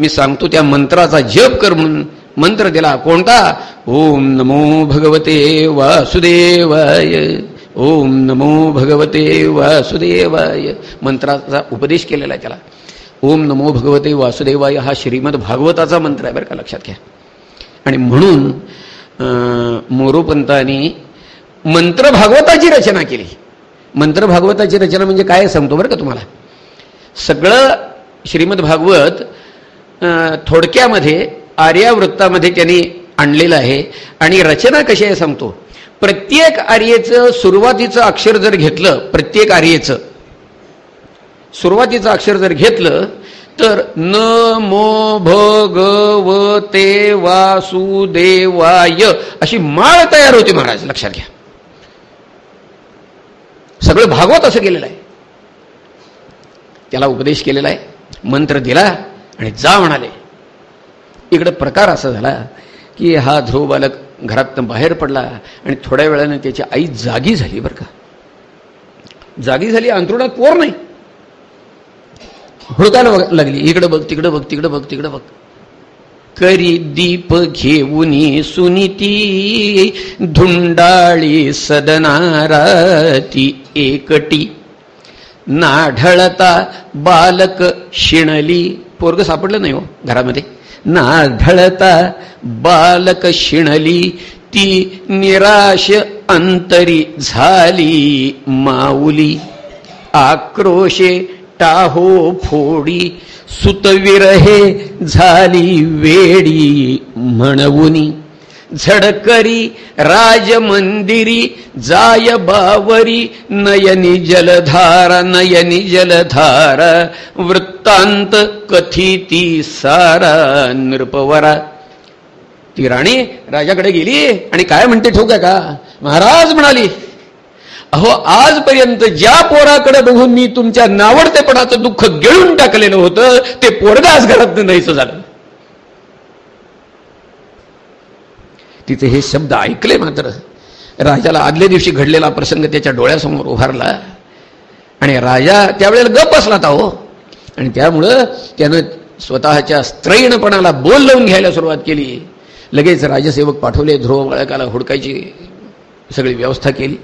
मी सांगतो त्या मंत्राचा जप कर म्हणून मंत्र दिला. कोणता? ओम नमो भगवते वासुदेवाय. ओम नमो भगवते वासुदेवाय. मंत्राचा उपदेश केलेला आहे त्याला. ओम नमो भगवते वासुदेवाय हा श्रीमद भागवताचा मंत्र आहे बरं का लक्षात घ्या. आणि म्हणून मोरोपंतांनी मंत्र भागवताची रचना केली. मंत्र भागवताची रचना म्हणजे काय सांगतो बरं का तुम्हाला? सगळं श्रीमद भागवत थोडक्यामध्ये आर्यावृत्तामध्ये त्यांनी आणलेलं आहे. आणि रचना कशी आहे सांगतो? प्रत्येक आर्येचं सुरुवातीचं अक्षर जर घेतलं प्रत्येक आर्येचं सुरुवातीचं अक्षर जर घेतलं तर न मो भगवते वासुदेवाय अशी माळ तयार होती महाराज लक्षात घ्या. सगळं भागवत असं केलेलं आहे. त्याला उपदेश केलेला आहे मंत्र दिला आणि जा म्हणाले. इकडं प्रकार असा झाला की हा ध्रुव बालक घरातनं बाहेर पडला आणि थोड्या वेळानं त्याची आई जागी झाली बरं का. जागी झाली अंतरुणात पोर नाही. हुडकायला लागली. इकडं बघ तिकडं बघ तिकडं बघ तिकडं बघ. करी दीप घेऊनी सुनीती धुंडाळी सदनाराती एकटी. नाढळता बालक शिणली पोरग सापडलं नाही हो घरामध्ये. नाढळता बालक शिणली ती निराश अंतरी झाली माऊली. आक्रोशे टाहो फोडी सुतविरहे झाली वेडी म्हणवुनी. झडकरी राजमंदिरी जाय बावरी नयनी जलधारा नयनी जलधारा वृत्तांत कथिती सारा नृपवरा. ती राणी राजाकडे गेली आणि काय म्हणते ठोक का? महाराज म्हणाली अहो आजपर्यंत ज्या पोराकडे बघून मी तुमच्या नावडतेपणाचं दुःख गिळून टाकलेलं होतं ते पोरग आज घरात नाहीच झालं. तिथे हे शब्द ऐकले मात्र राजाला आदल्या दिवशी घडलेला प्रसंग त्याच्या डोळ्यासमोर उभारला. आणि राजा त्यावेळेला गप असला हो आणि त्यामुळं त्यानं स्वतःच्या स्त्रैणपणाला बोल लावून घ्यायला सुरुवात केली. लगेच राजसेवक पाठवले ध्रुव बाळकाला हुडकायची सगळी व्यवस्था केली.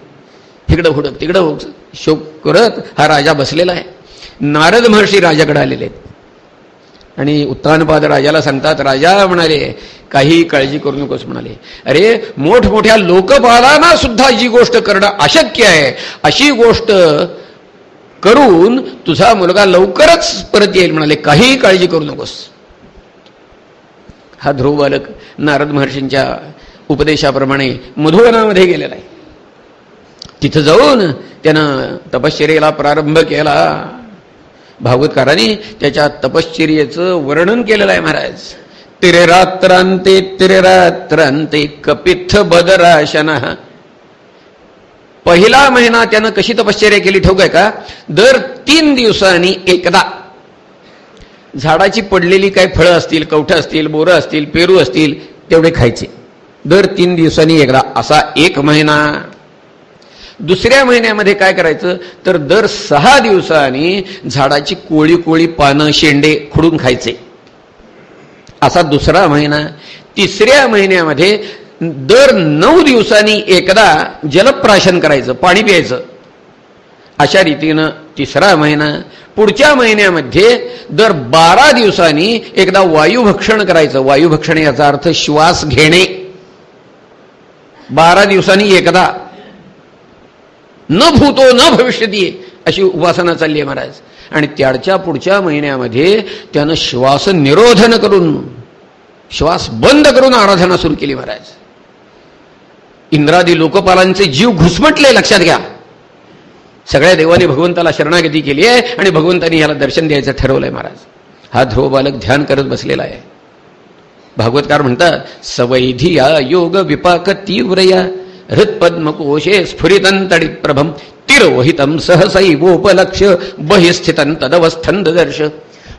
तिकडं हुडक तिकडं हुडक शोक करत हा राजा बसलेला आहे. नारद महर्षी राजाकडे आलेले आहेत. आणि उत्तानपाद राजाला सांगतात राजा म्हणाले काही काळजी करू नकोस म्हणाले. अरे मोठमोठ्या लोकपालांना सुद्धा जी गोष्ट करणं अशक्य आहे. अशी गोष्ट करून तुझा मुलगा लवकरच परत येईल म्हणाले. काहीही काळजी करू नकोस. हा ध्रुव बालक नारद महर्षींच्या उपदेशाप्रमाणे मधुवनामध्ये गेलेला आहे. तिथं जाऊन त्यानं तपश्चर्येला प्रारंभ केला. भागवतकाराने त्याच्या तपश्चर्येचं वर्णन केलेलं आहे महाराज. तिरेरात्रांते तिरेरात्रांते कपिथ बदराशन. पहिला महिना त्यानं कशी तपश्चर्या केली ठेवू का? दर तीन दिवसांनी एकदा. झाडाची पडलेली काही फळं असतील कवठं असतील बोरं असतील पेरू असतील तेवढे खायचे. दर तीन दिवसांनी एकदा. असा एक महिना. दुसऱ्या महिन्यामध्ये काय करायचं? तर दर सहा दिवसांनी झाडाची कोळी कोळी पानं शेंडे खुडून खायचे. असा दुसरा महिना. तिसऱ्या महिन्यामध्ये दर नऊ दिवसांनी एकदा जलप्राशन करायचं पाणी प्यायचं. अशा रीतीनं तिसरा महिना. पुढच्या महिन्यामध्ये दर बारा दिवसांनी एकदा वायुभक्षण करायचं. वायुभक्षण याचा अर्थ श्वास घेणे. बारा दिवसांनी एकदा. न भूतो न भविष्यती अशी उपासना चालली आहे महाराज. आणि त्याच्या पुढच्या महिन्यामध्ये त्यानं श्वास निरोधन करून श्वास बंद करून आराधना सुरू केली महाराज. इंद्रादी लोकपालांचे जीव घुसमटले लक्षात घ्या. सगळ्या देवाने भगवंताला शरणागती केली आहे आणि भगवंतानी ह्याला दर्शन द्यायचं ठरवलंय महाराज. हा ध्रुव बालक ध्यान करत बसलेला आहे. भागवतकार म्हणतात सवैधिया योग विपाक तीव्रया हृत्पद्मकोशे स्फुरितंतडित प्रभम तिरोहितम सहसैवोपलक्ष बहिस्थितन तदवस्थंद दर्श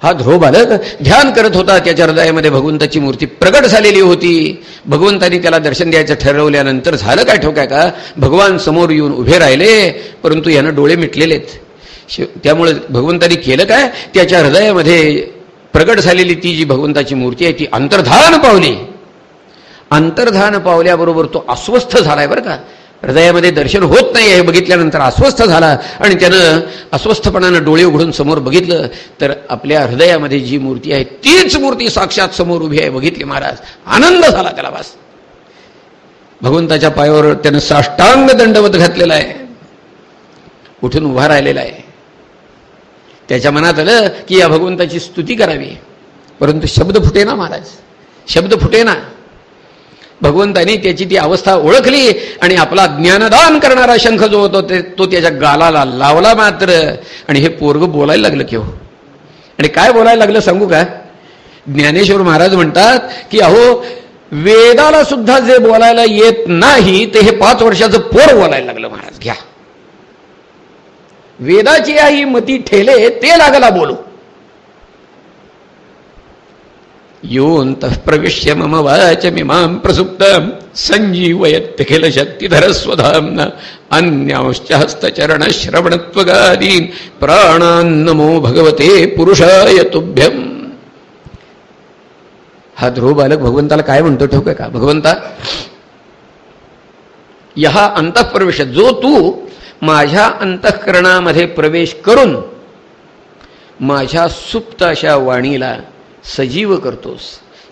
हा ध्रुव बालक ध्यान करत होता त्याच्या हृदयामध्ये भगवंताची मूर्ती प्रगट झालेली होती. भगवंतानी त्याला दर्शन द्यायचं ठरवल्यानंतर झालं काय ठोकाय का? भगवान समोर येऊन उभे राहिले परंतु यानं डोळे मिटलेलेत. त्यामुळे भगवंतानी केलं काय? त्याच्या हृदयामध्ये प्रगट झालेली ती जी भगवंताची मूर्ती आहे ती अंतर्धान पावली. अंतर्धान पावल्याबरोबर तो अस्वस्थ झालाय बरं का. हृदयामध्ये दर्शन होत नाही हे बघितल्यानंतर अस्वस्थ झाला आणि त्यानं अस्वस्थपणानं डोळे उघडून समोर बघितलं तर आपल्या हृदयामध्ये जी मूर्ती आहे तीच मूर्ती साक्षात समोर उभी आहे बघितली महाराज. आनंद झाला त्याला वास भगवंताच्या पायावर त्यानं साष्टांग दंडवत घातलेला आहे. उठून उभा राहिलेला आहे. त्याच्या मनात आलं की या भगवंताची स्तुती करावी. परंतु शब्द फुटे ना महाराज. शब्द फुटे ना भगवंतानी त्याची ती अवस्था ओळखली आणि आपला ज्ञानदान करणारा शंख जो होतो ते तो त्याच्या गालाला लावला मात्र. आणि हे पोरग बोलायला लागलं की हो. आणि काय बोलायला लागलं सांगू का? ज्ञानेश्वर महाराज म्हणतात की अहो वेदाला सुद्धा जे बोलायला येत नाही ते हे पाच वर्षाचं पोर बोलायला लागलं महाराज. घ्या. वेदाची आई मती ठेले ते लागला बोलू. योऽन्तः प्रविश्य मम वाचमिमां प्रसुप्तां सञ्जीवयत्यखिल शक्तिधरस्वधाम्ना। अन्यांश्च हस्तचरणश्रवणत्वगादीन्। प्राणान्नमो भगवते पुरुषाय तुभ्यम। हा ध्रुव बालक भगवंताला काय म्हणतो ठोक का? भगवंता यहा अंतःप्रवेश जो तू माझ्या अंतःकरणामध्ये प्रवेश करून माझ्या सुप्त अशा वाणीला सजीव करतोस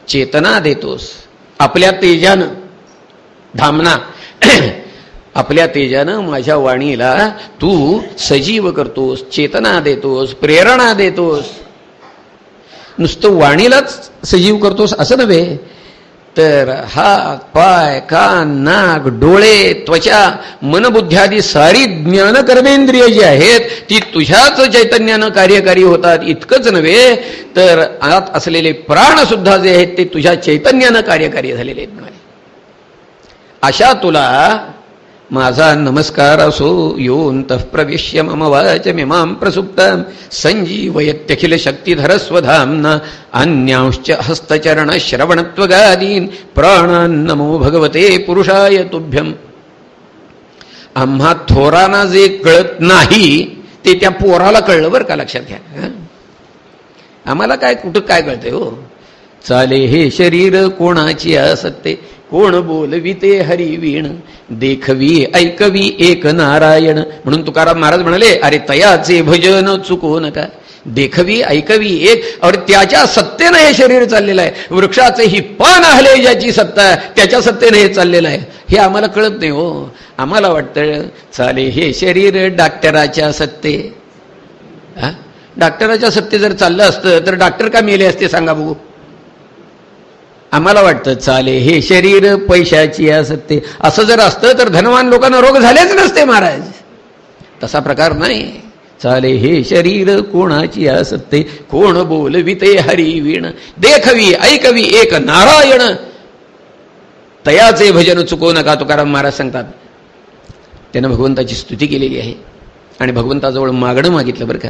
चेतना देतोस आपल्या तेजानं धामना आपल्या तेजानं माझ्या वाणीला तू सजीव करतोस चेतना देतोस प्रेरणा देतोस. नुसतं वाणीलाच सजीव करतोस असं नव्हे तर हात पाय कान नाक डोळे त्वचा मनबुद्ध्यादी सारी ज्ञान कर्मेंद्रिय जी आहेत ती तुझ्याच चैतन्यानं कार्यकारी होतात इतकंच नव्हे तर आत असलेले प्राण सुद्धा जे आहेत ते तुझ्या चैतन्यानं कार्यकारी झालेले आहेत म्हणाले अशा तुला माझा नमस्कार असो योऽन्तः प्रविश्य मम वाचमिमां प्रसुप्तां सञ्जीवयत्यखिल शक्तिधरस्वधाम्ना अन्यांश्च हस्तचरणश्रवणत्वगादीन् प्राणान्नमो भगवते पुरुषाय तुभ्यम। आम्हा थोरांना जे कळत नाही ते त्या पोराला कळलं बरं का? लक्षात घ्या आम्हाला काय कुठं काय कळतंय हो? चाले हे शरीर कोणाची असत्ते कोण बोलविते हरी वीण देखवी ऐकवी एक नारायण. म्हणून तुकाराम महाराज म्हणाले अरे तयाचे भजन चुकू नका. देखवी ऐकवी एक और त्याच्या सत्तेनं हे शरीर चाललेलं आहे. वृक्षाचे ही पान हले ज्याची सत्ता त्याच्या सत्तेनं हे चाललेलं आहे. हे आम्हाला कळत नाही हो. आम्हाला वाटतं चाले हे शरीर डॉक्टराच्या सत्ते. हा? डॉक्टराच्या सत्ते जर चाललं असतं तर डॉक्टर का मेले असते? सांगा बघू. आम्हाला वाटतं चाले हे शरीर पैशाची असते असं जर असतं तर धनवान लोकांना रोग झालेच नसते महाराज. तसा प्रकार नाही. चाले हे शरीर कोणाची असते कोण बोलविते हरी वीण? देखवी ऐकवी एक नारायण. तयाचे भजन चुकवू नका तुकाराम महाराज सांगतात. त्यानं भगवंताची स्तुती केलेली आहे. आणि भगवंताजवळ मागणं मागितलं बरं का.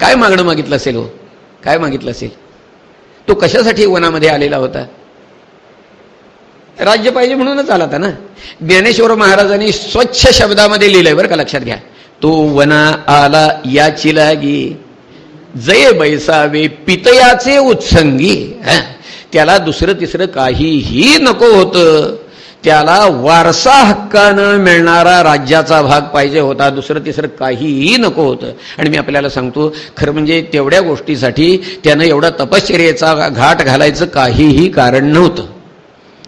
काय मागणं मागितलं असेल हो? काय मागितलं असेल? तो कशासाठी वनामध्ये आलेला होता? राज्य पाहिजे म्हणूनच आला होता ना. ज्ञानेश्वर महाराजांनी स्वच्छ शब्दामध्ये लिहिलंय बरं का लक्षात घ्या. तो वना आला याची लागी. जय बैसावे पितयाचे उत्संगी. त्याला दुसरं तिसरं काहीही नको होतं. त्याला वारसा हक्कानं मिळणारा राज्याचा भाग पाहिजे होता. दुसरं तिसरं काहीही नको होतं. आणि मी आपल्याला सांगतो खरं म्हणजे तेवढ्या गोष्टीसाठी त्यानं एवढा तपश्चर्याचा घाट घालायचं काहीही कारण नव्हतं.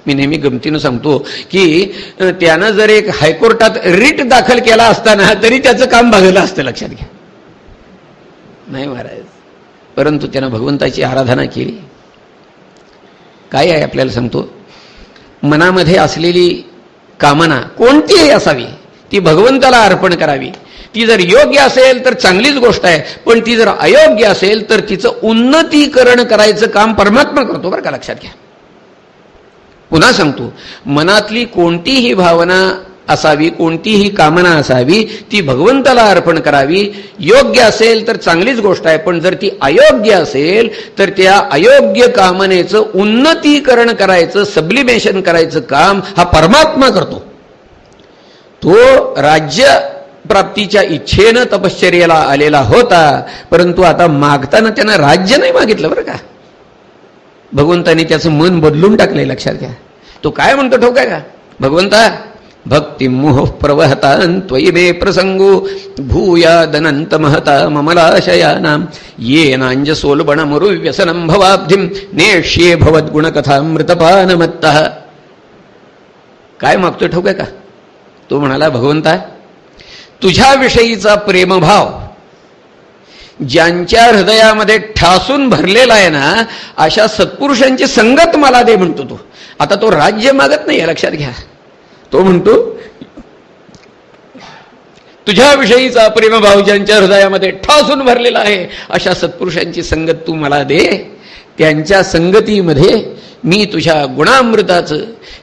मी नेहमी गमतीनं सांगतो की त्यानं जर एक हायकोर्टात रिट दाखल केला असताना तरी त्याचं काम भागलं असतं लक्षात घ्या. नाही महाराज. परंतु त्यानं भगवंताची आराधना केली. काय आहे आपल्याला सांगतो? मनामध्ये असलेली कामना कोणतीही असावी ती भगवंताला अर्पण करावी. ती जर योग्य असेल तर चांगलीच गोष्ट आहे पण ती जर अयोग्य असेल तर तिचं उन्नतीकरण करायचं काम परमात्मा करतो बरं का? लक्षात घ्या. पुन्हा सांगतो मनातली कोणतीही भावना असावी कोणतीही कामना असावी ती भगवंताला अर्पण करावी. योग्य असेल तर चांगलीच गोष्ट आहे पण जर ती अयोग्य असेल तर त्या अयोग्य कामनेचं उन्नतीकरण करायचं सब्लिमेशन करायचं काम हा परमात्मा करतो. तो राज्य प्राप्तीच्या इच्छेनं तपश्चर्याला आलेला होता परंतु आता मागताना त्यानं राज्य नाही मागितलं बरं का. भगवंताने त्याचं मन बदलून टाकलंय लक्षात घ्या. तो काय म्हणतो ठोक का? भगवंता भक्ती मोह प्रवहतान त्वयि मे प्रसंगो भूयादनंत महता ममलाशयानाम ये नांज सोलबण व्यसनम भवाब्धिम नेष्ये भवद्गुणकथा मृतपानमत्त काय मागतोय ठोक का? तो म्हणाला भगवंता तुझ्याविषयीचा प्रेमभाव ज्यांच्या हृदयामध्ये ठासून भरलेला आहे ना अशा सत्पुरुषांची संगत मला दे म्हणतो तो. आता तो राज्य मागत नाही लक्षात घ्या. तो म्हणतो तुझ्याविषयीचा प्रेमभाव ज्यांच्या हृदयामध्ये ठासून भरलेला आहे. अशा सत्पुरुषांची संगत तू मला दे. त्यांच्या संगतीमध्ये मी तुझ्या गुणामृताचं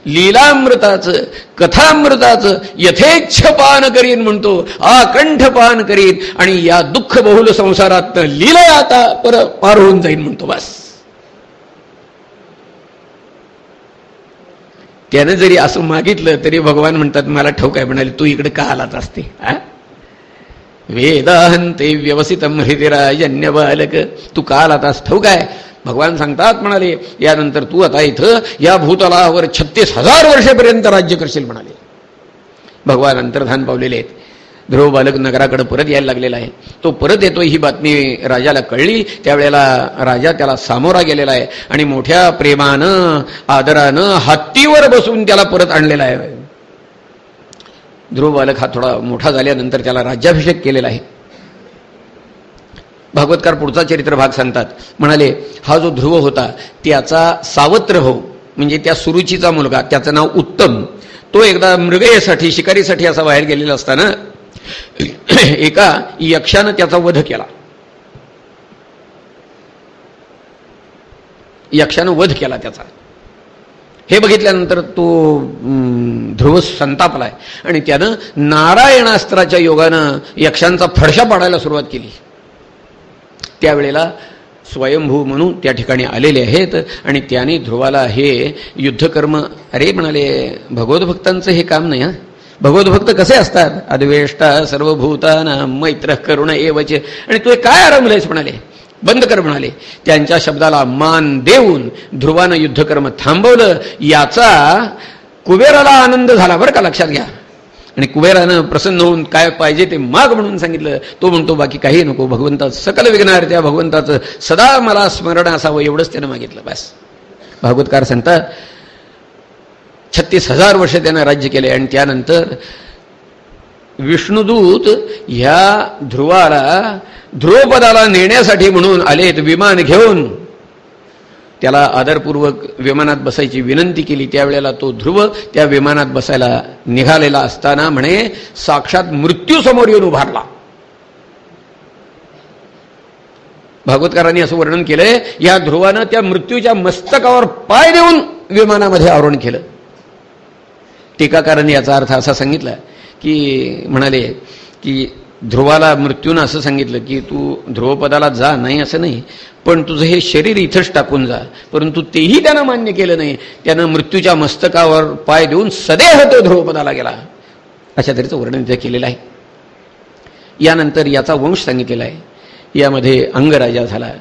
लीलामृताचं कथामृताचं यथेच्छ पान करीन म्हणतो. आकंठ पान करीन आणि या दुःख बहुल संसारात लीला आता पर पार होऊन जाईन म्हणतो बस. त्यानं जरी असं मागितलं तरी भगवान म्हणतात मला ठाऊक आहे म्हणाले तू इकडे का आलाच असते? वेदाहंते व्यवसितम हृदयराजन्य बालक तू काल आता ठाऊक आहे. भगवान सांगतात म्हणाले यानंतर तू आता इथं या भूतलावर छत्तीस हजार वर्षेपर्यंत राज्य करशील म्हणाले. भगवान अंतर्धान पावलेले आहेत. ध्रुव बालक नगराकडे परत यायला लागलेला आहे. तो परत येतो ही बातमी राजाला कळली. त्यावेळेला राजा त्याला सामोरा गेलेला आहे आणि मोठ्या प्रेमानं आदरानं हत्तीवर बसून त्याला परत आणलेला आहे. ध्रुव बालक हा थोडा मोठा झाल्यानंतर त्याला राज्याभिषेक केलेला आहे. भागवतकार पुढचा चरित्र भाग सांगतात. म्हणाले हा जो ध्रुव होता त्याचा सावत्र हो म्हणजे त्या सुरुचीचा मुलगा त्याचं नाव उत्तम. तो एकदा मृगयेसाठी शिकारीसाठी असा बाहेर गेलेला असताना एका यक्षानं त्याचा वध केला. यक्षानं वध केला त्याचा. हे बघितल्यानंतर तो ध्रुव संतापलाय. आणि त्यानं नारायणास्त्राच्या योगानं यक्षांचा फडशा पाडायला सुरुवात केली. त्यावेळेला स्वयंभू म्हणून त्या ठिकाणी आलेले आहेत आणि त्याने ध्रुवाला हे युद्धकर्म अरे म्हणाले भगवतभक्तांचं हे काम नाही हा? भगवतभक्त कसे असतात? अद्वेष्टा सर्वभूताना मैत्र करुण एवचे आणि तू काय आरंभलेस म्हणाले? बंद कर म्हणाले. त्यांच्या शब्दाला मान देऊन ध्रुवानं युद्धकर्म थांबवलं. याचा कुबेराला आनंद झाला बरं का लक्षात घ्या. आणि कुबेरानं प्रसन्न होऊन काय पाहिजे ते माग म्हणून सांगितलं. तो म्हणतो बाकी काही नको भगवंताचं सकल विघ्नार त्या भगवंताचं सदा मला स्मरण असावं एवढंच त्यानं मागितलं बस. भागवतकार सांगतात छत्तीस हजार वर्ष त्यानं राज्य केले आणि त्यानंतर विष्णुदूत ह्या ध्रुवाला ध्रुवपदाला नेण्यासाठी म्हणून आलेत विमान घेऊन. त्याला आदरपूर्वक विमानात बसायची विनंती केली. त्यावेळेला तो ध्रुव त्या विमानात बसायला निघालेला असताना म्हणे साक्षात मृत्यू समोर येऊन उभारला. भागवतकारांनी असं वर्णन केलंय या ध्रुवानं त्या मृत्यूच्या मस्तकावर पाय देऊन विमानामध्ये आवरण केलं. टीकाकारांनी याचा अर्थ असा सांगितला की म्हणाले की ध्रुवाला मृत्यूनं असं सांगितलं की तू ध्रुवपदाला जा नाही असं नाही पण तुझं हे शरीर इथंच टाकून जा. परंतु तेही त्यानं मान्य केलं नाही. त्यानं मृत्यूच्या मस्तकावर पाय देऊन सदैव तो ध्रुवपदाला गेला. अशा तऱ्हेचं वर्णन ते केलेलं आहे. यानंतर याचा वंश सांगितलेला आहे. यामध्ये अंगराजा झाला.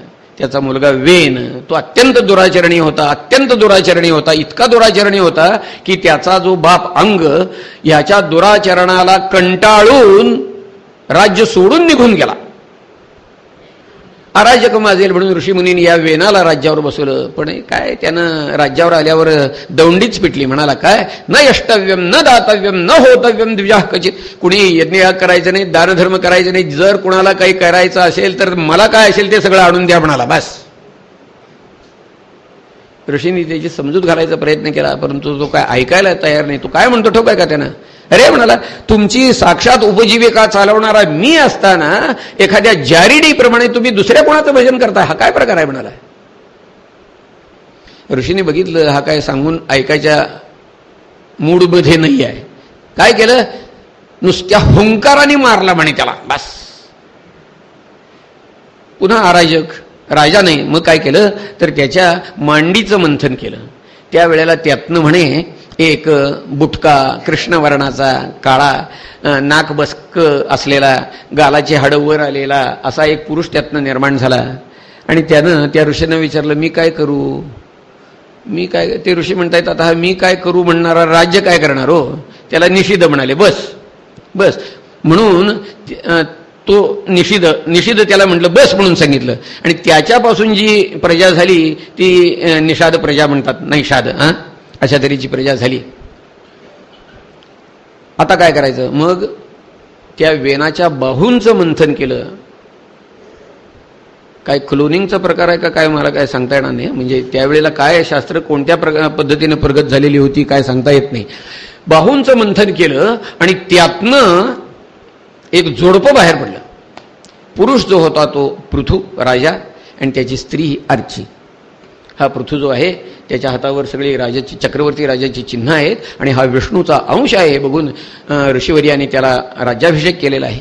त्याचा मुलगा वेन तो अत्यंत दुराचरणी होता अत्यंत दुराचरणी होता इतका दुराचरणी होता की त्याचा जो बाप अंग ह्याच्या दुराचरणाला कंटाळून राज्य सोडून निघून गेला. अराजक माजेल म्हणून ऋषीमुनी या वेनाला राज्यावर बसवलं. पण काय त्यानं राज्यावर आल्यावर दौंडीच पिटली. म्हणाला काय? न यष्टव्यम न दातव्यम न होतव्यम द्विजा कचित. कुणी यज्ञ करायचं नाही दानधर्म करायचं नाही. जर कुणाला काही करायचं असेल तर मला काय असेल ते सगळं आणून द्या म्हणाला बस. ऋषींनी त्याची समजूत घालायचा प्रयत्न केला परंतु तो काय ऐकायला तयार नाही. तो काय म्हणतो ठोकाय का त्यानं? अरे म्हणाला तुमची साक्षात उपजीविका चालवणारा मी असताना एखाद्या जारीडीप्रमाणे तुम्ही दुसऱ्या कोणाचं भजन करता? हा काय प्रकार आहे म्हणाला. ऋषीने बघितलं हा काय सांगून ऐकायच्या मूडमध्ये नाही आहे. काय केलं? नुसत्या हुंकाराने मारला म्हणे त्याला बस. पुन्हा आराजक राजा नाही मग काय केलं? तर त्याच्या मांडीचं मंथन केलं. त्यावेळेला त्यातनं म्हणे एक बुटका कृष्णवर्णाचा काळा नाकबस्क असलेला गालाचे हाडं वर आलेला असा एक पुरुष त्यातनं निर्माण झाला. आणि त्यानं त्या ऋषीनं विचारलं मी काय करू? मी काय ते ऋषी म्हणतायत आता मी काय करू म्हणणारा राज्य काय करणार हो? त्याला निषिद्ध म्हणाले. बस बस. म्हणून तो निषिद्ध निषिद्ध त्याला म्हटलं बस म्हणून सांगितलं. आणि त्याच्यापासून जी प्रजा झाली ती निषाद प्रजा म्हणतात. नाही शाद हां अशा तऱ्हेची प्रजा झाली. आता काय करायचं? मग त्या वेनाच्या बाहूंचं मंथन केलं. काय क्लोनिंगचा प्रकार आहे का? काय मला काय सांगता येणार नाही. म्हणजे त्यावेळेला काय शास्त्र कोणत्या पद्धतीने प्रगत झालेली होती काय सांगता येत नाही. बाहूंचं मंथन केलं आणि त्यातनं एक जोडपं बाहेर पडलं. पुरुष जो होता तो पृथू राजा आणि त्याची स्त्री ही आर्ची हा पृथू जो आहे त्याच्या हातावर सगळी राजाची चक्रवर्ती राजाची चिन्ह आहेत आणि हा विष्णूचा अंश आहे बघून ऋषीवर्याने त्याला राज्याभिषेक केलेला आहे.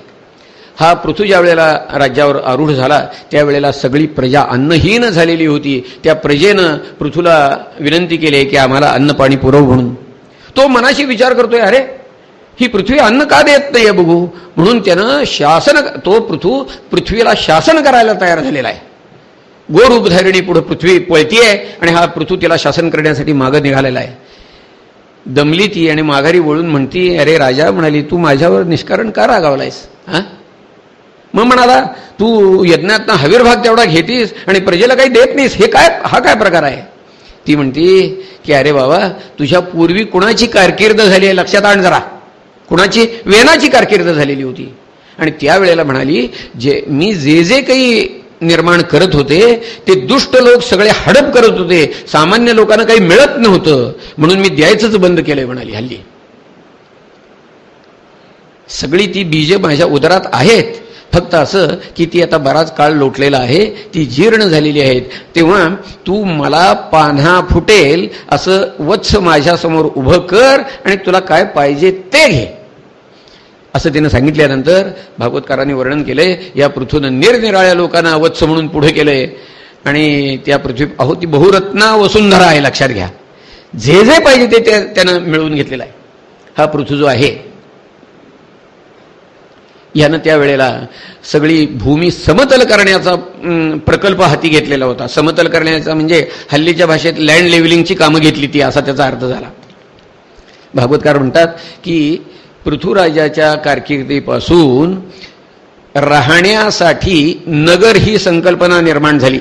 हा पृथू ज्या वेळेला राज्यावर आरूढ झाला त्यावेळेला सगळी प्रजा अन्नहीन झालेली होती. त्या प्रजेनं पृथूला विनंती केली की आम्हाला अन्न पाणी पुरव म्हणून. तो मनाशी विचार करतोय अरे ही पृथ्वी अन्न का देत नाही बघू? म्हणून त्यानं शासन तो पृथू पृथ्वीला शासन करायला तयार झालेला आहे. गोरूपधारिणी पुढे पृथ्वी पळतीये आणि हा पृथ्वी तिला शासन करण्यासाठी मागं निघालेला आहे. दमली ती आणि माघारी वळून म्हणती अरे राजा म्हणाली तू माझ्यावर निष्कारण का रागावलायस? हा? मग म्हणाला तू यज्ञात हवीरभाग तेवढा घेतीस आणि प्रजेला काही देत नाहीस. हे काय हा काय प्रकार आहे? ती म्हणती की अरे बाबा तुझ्या पूर्वी कुणाची कारकीर्द झाली आहे? लक्षात आण जरा. कुणाची वेणाची कारकीर्द झालेली होती. आणि त्यावेळेला म्हणाली जे मी जे जे काही निर्माण करत होते ते दुष्ट लोक सगळे हडप करत होते. सामान्य लोकांना काही मिळत नव्हतं. म्हणून मी द्यायचंच बंद केलंय म्हणाली हल्ली. सगळी ती बीजे माझ्या उदरात आहेत. फक्त असं की ती आता बराच काळ लोटलेला आहे. ती जीर्ण झालेली आहेत. तेव्हा तू मला पान्हा फुटेल असं वत्स माझ्यासमोर उभं कर आणि तुला काय पाहिजे ते घे. असं तिनं सांगितल्यानंतर भागवतकारांनी वर्णन केलंय या पृथ्वीनं निरनिराळ्या लोकांना अवत्स म्हणून पुढे केलंय. आणि त्या पृथ्वी अहो ती बहुरत्ना वसुंधरा आहे लक्षात घ्या. जे जे पाहिजे ते त्यानं मिळवून घेतलेलं आहे. हा पृथ्वी जो आहे यानं त्यावेळेला सगळी भूमी समतल करण्याचा प्रकल्प हाती घेतलेला होता. समतल करण्याचा म्हणजे हल्लीच्या भाषेत लँड लेव्हलिंगची कामं घेतली ती असा त्याचा अर्थ झाला. भागवतकार म्हणतात की पृथ्वीराजाच्या कारकिर्दीपासून राहण्यासाठी नगर ही संकल्पना निर्माण झाली.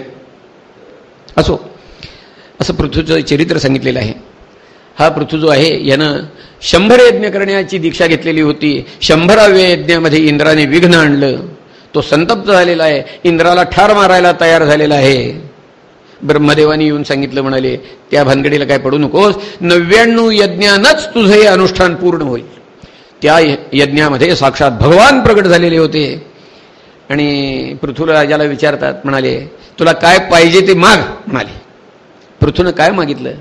असो असं पृथ्वीचं चरित्र सांगितलेलं आहे. हा पृथ्वी जो आहे यानं शंभर यज्ञ करण्याची दीक्षा घेतलेली होती. शंभराव्या यज्ञामध्ये इंद्राने विघ्न आणलं. तो संतप्त झालेला आहे. इंद्राला ठार मारायला तयार झालेला आहे. ब्रह्मदेवाने येऊन सांगितलं म्हणाले त्या भानगडीला काय पडू नकोस. नव्याण्णव यज्ञानच तुझं हे अनुष्ठान पूर्ण होईल. त्या यज्ञामध्ये साक्षात भगवान प्रगट झालेले होते. आणि पृथ्वीराजाला विचारतात म्हणाले तुला काय पाहिजे ते माग? म्हणाले. पृथ्वीनं काय मागितलं?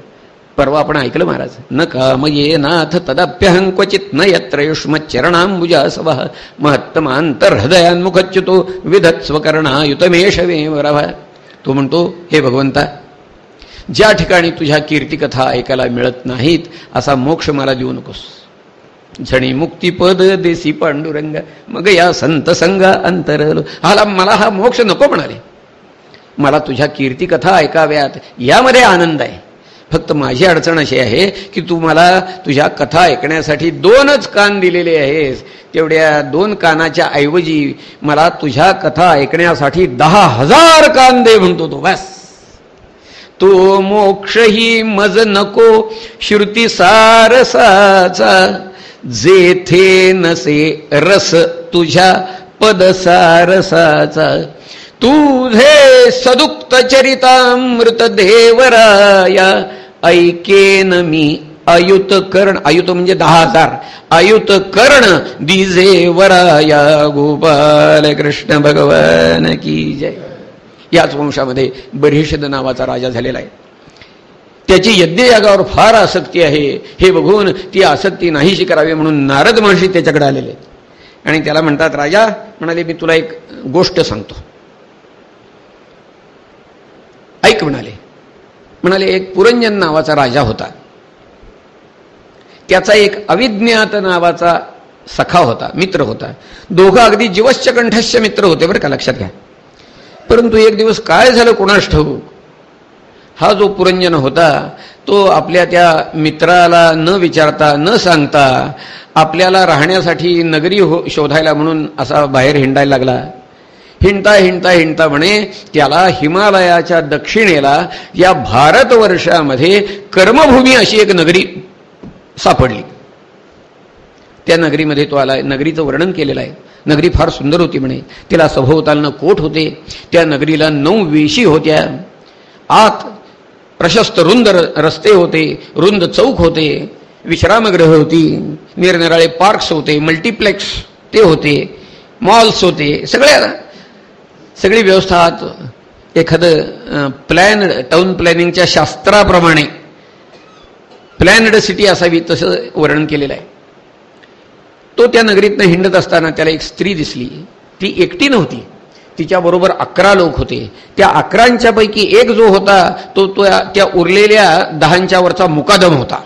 परवा आपण ऐकलं महाराज न काम ये नाथ तदप्यहं क्वचित न यत्र युष्मच्चरणांबुजा सव महत्तमांतर हृदयान्मुखच्युतो विधत्स्वकरणा युतमेष वेवरभ तो म्हणतो हे भगवंता ज्या ठिकाणी तुझ्या कीर्तिकथा ऐकायला मिळत नाहीत असा मोक्ष मला देऊ नकोस. झणी मुक्तीपद देसी पांडुरंग मग या संत संग अंतरलो हाला मला हा मोक्ष नको म्हणाले मला तुझ्या कीर्तिकथा ऐकाव्यात यामध्ये आनंद आहे फक्त माझी अडचण अशी आहे की तू मला तुझ्या कथा ऐकण्यासाठी दोनच कान दिलेले आहेस तेवढ्या दोन कानाच्या ऐवजी मला तुझ्या कथा ऐकण्यासाठी दहा हजार कान दे म्हणतो तो बस तो मोक्षही मज नको श्रुती सारसाचा जेथे नसे रस तुझ्या पदसारसाचा. तुझे सदुक्त चरितामृत देवराया ऐकेन मी अयुत कर्ण अयुत म्हणजे दहा हजार. अयुत कर्ण दिजे वराया गोपाल कृष्ण भगवान की जय. याच वंशामध्ये बरिषद नावाचा राजा झालेला आहे. त्याची यज्ञयागावर फार आसक्ती आहे. हे बघून ती आसक्ती नाहीशी करावी म्हणून नारद महर्षी त्याच्याकडे आलेले आणि त्याला म्हणतात राजा म्हणाले मी तुला एक गोष्ट सांगतो. ऐक म्हणाले. म्हणाले एक पुरंजन नावाचा राजा होता. त्याचा एक अविज्ञात नावाचा सखा होता मित्र होता. दोघं अगदी जीवश्च कंठस्य मित्र होते बरं का लक्षात घ्या. परंतु एक दिवस काय झालं कोणास ठाऊक? हा जो पुरंजन होता तो आपल्या त्या मित्राला न विचारता न सांगता आपल्याला राहण्यासाठी नगरी हो शोधायला म्हणून असा बाहेर हिंडायला लागला. हिंडता हिंडता हिंडता म्हणे त्याला हिमालयाच्या दक्षिणेला या भारतवर्षामध्ये कर्मभूमी अशी एक नगरी सापडली. त्या नगरीमध्ये तो आला नगरीचं वर्णन केलेलं आहे. नगरी फार सुंदर होती म्हणे. तिला सभोवतालनं कोट होते. त्या नगरीला नऊ वेशी होत्या. आत प्रशस्त रुंद रस्ते होते रुंद चौक होते विश्रामगृह होती निरनिराळे पार्क्स होते मल्टिप्लेक्स ते होते मॉल्स होते सगळ्या सगळी व्यवस्था एखादं प्लॅन टाउन प्लॅनिंगच्या शास्त्राप्रमाणे प्लॅनड सिटी असावी तसं वर्णन केलेलं आहे. तो त्या नगरीतनं हिंडत असताना त्याला एक स्त्री दिसली. ती एकटी नव्हती. तिच्याबरोबर अकरा लोक होते. त्या अकरांच्या पैकी एक जो होता तो त्या उरलेल्या दहांच्या वरचा मुकादम होता.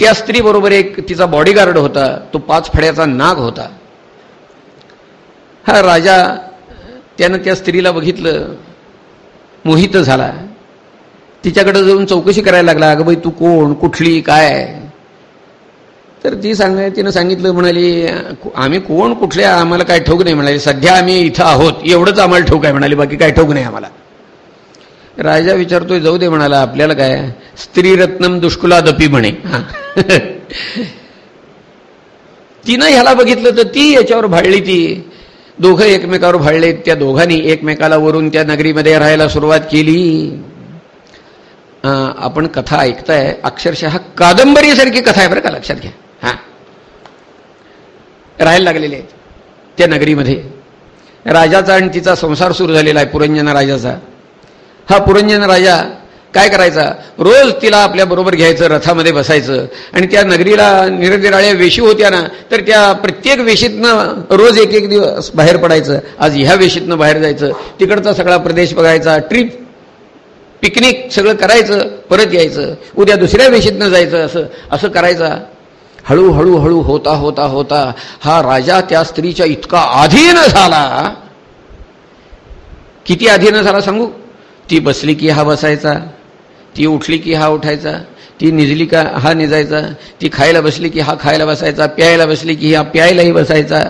त्या स्त्रीबरोबर एक तिचा बॉडीगार्ड होता तो पाच फड्याचा नाग होता. हा राजा त्यानं त्या स्त्रीला बघितलं मोहित झाला. तिच्याकडे जाऊन चौकशी करायला लागला अगं बाई तू कोण? कुठली? काय? तर ती सांग तिनं सांगितलं म्हणाली आम्ही कोण कुठल्या आम्हाला काय ठोक नाही म्हणाली सध्या आम्ही इथं आहोत एवढंच आम्हाला ठोक आहे म्हणाली बाकी काय ठोक नाही आम्हाला. राजा विचारतोय जाऊ दे म्हणाला आपल्याला काय स्त्रीरत्नम दुष्कुलादपी म्हणे. तिनं ह्याला बघितलं तर ती याच्यावर भाळली ती. दोघं एकमेकावर भाळले त्या दोघांनी एकमेकाला वरून त्या नगरीमध्ये राहायला सुरुवात केली. आपण कथा ऐकताय अक्षरशः कादंबरीसारखी कथा आहे बरं का लक्षात घ्या. राहायला लागलेले आहेत त्या नगरीमध्ये. राजाचा आणि तिचा संसार सुरू झालेला आहे पुरंजन राजाचा. हा पुरंजन राजा काय करायचा? रोज तिला आपल्याबरोबर घ्यायचं रथामध्ये बसायचं. आणि त्या नगरीला निरनिराळ्या वेशी होत्या ना तर त्या प्रत्येक वेशीतनं रोज एक एक दिवस बाहेर पडायचं. आज ह्या वेशीतनं बाहेर जायचं. तिकडचा सगळा प्रदेश बघायचा. ट्रिप पिकनिक सगळं करायचं परत यायचं. उद्या दुसऱ्या वेशीतनं जायचं असं असं करायचा. हळूहळू हळू होता होता होता हा राजा त्या स्त्रीच्या इतका अधीन झाला. किती अधीन झाला सांगू? ती बसली की हा बसायचा ती उठली की हा उठायचा ती निजली का हा निजायचा ती खायला बसली की हा खायला बसायचा प्यायला बसली की हा प्यायलाही बसायचा.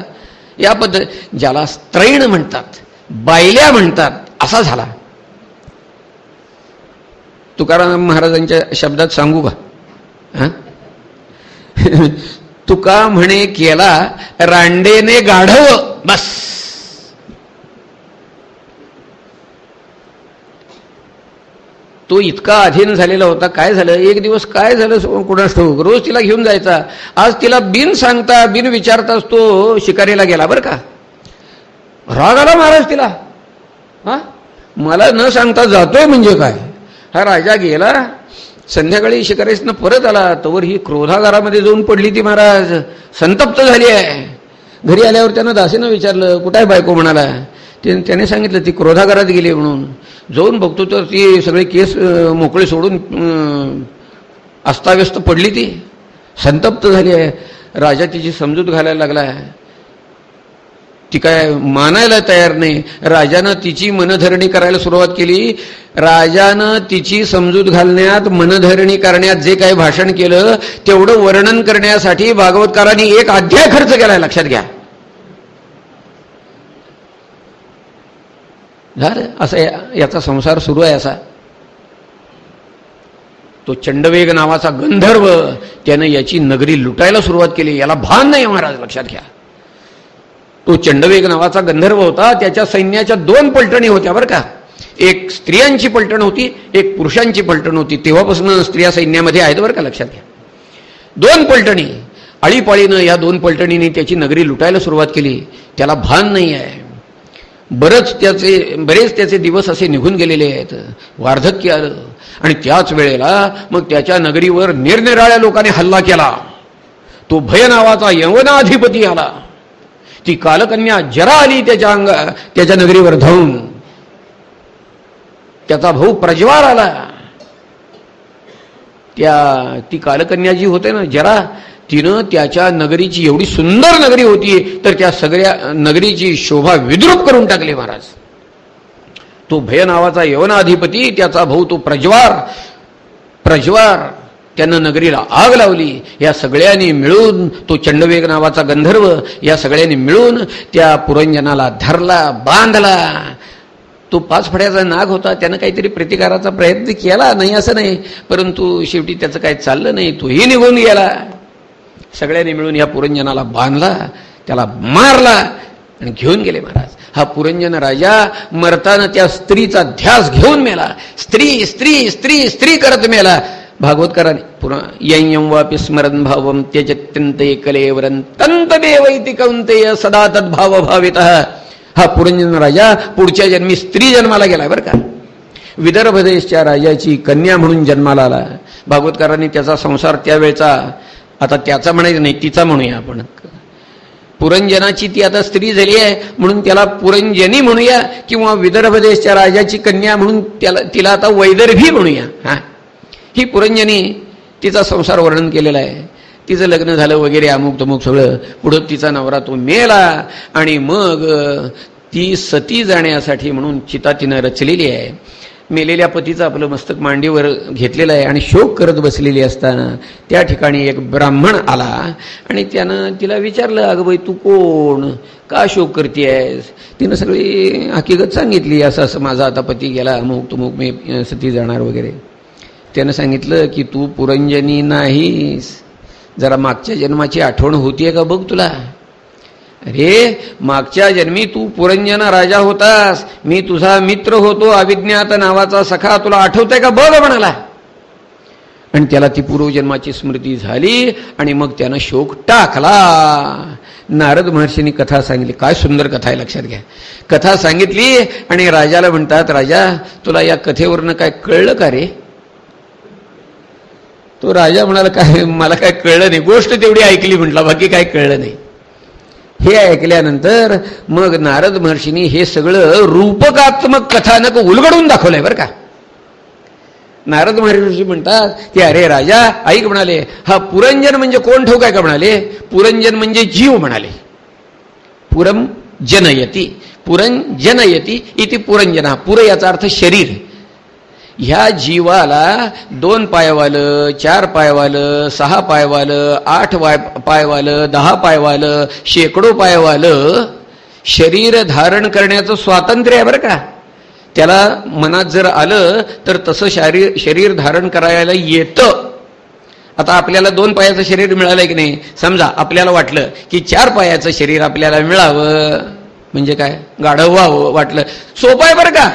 या पद्धत ज्याला स्त्रैण म्हणतात बायल्या म्हणतात असा झाला. तुकाराम महाराजांच्या शब्दात सांगू का? तुका म्हणे केला रांडेने गाढव बस. तो इतका अधीन झालेला होता काय झालं? एक दिवस काय झालं? कुणास ठाऊक रोज तिला घेऊन जायचा. आज तिला बिन सांगता बिन विचारताच तो शिकारीला गेला बरं का? राग आला महाराज तिला. हा? मला न सांगता जातोय म्हणजे काय? हा राजा गेला संध्याकाळी शिकारीसनं परत आला तोवर ही क्रोधागारामध्ये जाऊन पडली ती महाराज. संतप्त झाली आहे. घरी आल्यावर त्यानं दासीनं विचारलं कुठं आहे बायको म्हणाला? त्याने सांगितलं ती क्रोधागारात गेली म्हणून. जाऊन बघतो तर ती सगळे केस मोकळे सोडून अस्ताव्यस्त पडली ती. संतप्त झाली आहे. राजा तिची समजूत घालायला लागला आहे ती काय मानायला तयार नाही. राजानं तिची मनधरणी करायला सुरुवात केली. राजानं तिची समजूत घालण्यात मनधरणी करण्यात जे काही भाषण केलं तेवढं वर्णन करण्यासाठी भागवतकारांनी एक अध्याय खर्च केलाय लक्षात घ्या. झालं? असं याचा संसार सुरू आहे असा. तो चंडवेग नावाचा गंधर्व त्यानं याची नगरी लुटायला सुरुवात केली. याला भान नाही महाराज लक्षात घ्या. तो चंडवेग नावाचा गंधर्व होता त्याच्या सैन्याच्या दोन पलटणी होत्या बरं का. एक स्त्रियांची पलटण होती एक पुरुषांची पलटण होती. तेव्हापासून स्त्रिया सैन्यामध्ये आहेत बरं का लक्षात घ्या. दोन पलटणी. आळीपाळीनं या दोन पलटणीने त्याची नगरी लुटायला सुरुवात केली. त्याला भान नाही आहे. बरंच त्याचे बरेच त्याचे दिवस असे निघून गेलेले आहेत. वार्धक्य आलं. आणि त्याच वेळेला मग त्याच्या नगरीवर निरनिराळ्या लोकांनी हल्ला केला. तो भय नावाचा यवनाधिपती आला. ती कालकन्या जरा आली त्याच्या अंग त्याच्या नगरीवर धावून. त्याचा भाऊ प्रज्वार आला. त्या ती कालकन्या जी होते ना जरा तिनं त्याच्या नगरीची एवढी सुंदर नगरी होती तर त्या सगळ्या नगरीची शोभा विद्रूप करून टाकली महाराज. तो भय नावाचा यवनाधिपती त्याचा भाऊ तो प्रज्वार. प्रज्वार. त्यानं नगरीला आग लावली. या सगळ्यांनी मिळून तो चंडवेग नावाचा गंधर्व या सगळ्यांनी मिळून त्या पुरंजनाला धरला बांधला. तो पाच फड्याचा नाग होता. त्यानं काहीतरी प्रतिकाराचा प्रयत्न केला. नाही असं नाही. परंतु शेवटी त्याचं काही चाललं नाही. तोही निघून गेला. सगळ्यांनी मिळून या पुरंजनाला बांधला. त्याला मारला आणि घेऊन गेले महाराज. हा पुरंजन राजा मरताना त्या स्त्रीचा ध्यास घेऊन मेला. स्त्री स्त्री स्त्री स्त्री करत मेला. भागवतकराने पुन्हा यं वापी स्मरण भावम त्यजत्यंत कलेवरन तंतदेव इति कौंतेय सदा तद्भाव भावित हा पुरंजन राजा पुढच्या जन्मी स्त्री जन्माला गेला बरं का? विदर्भ देशच्या राजाची कन्या म्हणून जन्माला आला. भागवतकारांनी त्याचा संसार त्यावेळेचा आता त्याचा म्हणायचं नाही तिचा म्हणूया आपण. पुरंजनाची ती आता स्त्री झाली आहे म्हणून त्याला पुरंजनी म्हणूया किंवा विदर्भ देशच्या राजाची कन्या म्हणून त्याला तिला आता वैदर्भी म्हणूया. हा. ही पुरंजनी तिचा संसार वर्णन केलेला आहे. तिचं लग्न झालं वगैरे अमुक तमुक सगळं. पुढं तिचा नवरा तो मेला आणि मग ती सती जाण्यासाठी म्हणून चिता तिनं रचलेली आहे. मेलेल्या पतीचं आपलं मस्तक मांडीवर घेतलेलं आहे आणि शोक करत बसलेली असताना त्या ठिकाणी एक ब्राह्मण आला आणि त्यानं तिला विचारलं अगं बाई तू कोण? का शोक करते आहेस तिनं सगळी हकीकत सांगितली असं असं माझा आता पती गेला अमुक तुमुक मी सती जाणार वगैरे. त्यानं सांगितलं की तू पुरंजनी नाहीस. जरा मागच्या जन्माची आठवण होतीये का बघ तुला? अरे मागच्या जन्मी तू पुरंजना राजा होतास. मी तुझा मित्र होतो अविज्ञात नावाचा सखा. तुला आठवतंय का? बघ म्हणाला. आणि त्याला ती पूर्वजन्माची स्मृती झाली आणि मग त्यानं शोक टाकला. नारद महर्षींनी कथा सांगितली. काय सुंदर कथा आहे लक्षात घ्या. कथा सांगितली आणि राजाला म्हणतात राजा तुला या कथेवरनं काय कळलं का रे? तो राजा म्हणाला काय मला काय कळलं नाही. गोष्ट तेवढी ऐकली म्हटला बाकी काय कळलं नाही. हे ऐकल्यानंतर मग नारद महर्षींनी हे सगळं रूपकात्मक कथानक उलगडून दाखवलंय बरं का. नारद महर्षी म्हणतात की अरे राजा ऐक म्हणाले हा पुरंजन म्हणजे कोण ठोक काय का म्हणाले? पुरंजन म्हणजे जीव म्हणाले. पुरम जनयती पुरंजनयती इति पुरंजना पुर याचा अर्थ शरीर. ह्या जीवाला दोन पायवालं चार पायवालं सहा पायवालं आठ वाय पायवालं दहा पायवालं शेकडो पायवालं शरीर धारण करण्याचं स्वातंत्र्य आहे बरं का. त्याला मनात जर आलं तर तसं शरीर शरीर धारण करायला येतं. आता आपल्याला दोन पायाचं शरीर मिळालं की नाही? समजा आपल्याला वाटलं की चार पायाचं शरीर आपल्याला मिळावं. म्हणजे काय? गाढव व्हावं वाटलं. सोपं आहे बरं का?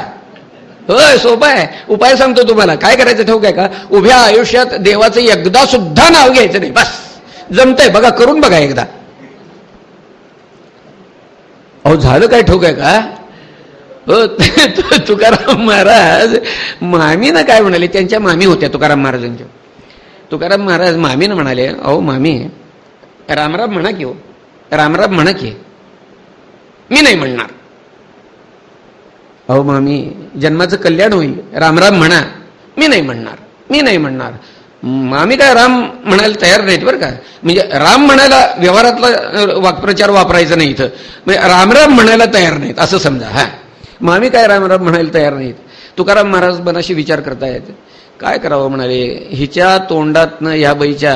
होय सोपं आहे. उपाय सांगतो तुम्हाला. काय करायचं ठेवू काय का? उभ्या आयुष्यात देवाचं एकदा सुद्धा नाव घ्यायचं नाही. बस. जमतंय. बघा करून बघा एकदा. अहो झालं काय ठोक आहे का? हो तुकाराम महाराज मामीनं काय म्हणाले? त्यांच्या मामी होत्या तुकाराम महाराजांच्या. तुकाराम महाराज मामीनं म्हणाले अहो मामी रामराम म्हणा की हो. रामराम म्हणा की. मी नाही म्हणणार. अहो मामी जन्माचं कल्याण होईल. रामराम म्हणा. मी नाही म्हणणार. मी नाही म्हणणार. मामी काय राम म्हणायला तयार नाहीत बरं का? म्हणजे राम म्हणायला व्यवहारातला वाक्प्रचार वापरायचा नाही इथं. म्हणजे रामराम म्हणायला तयार नाहीत असं समजा हा. मामी काय रामराम म्हणायला तयार नाहीत? तुकाराम महाराज मनाशी विचार करतायत. काय करावं म्हणाले? हिच्या तोंडातनं ह्या बाईच्या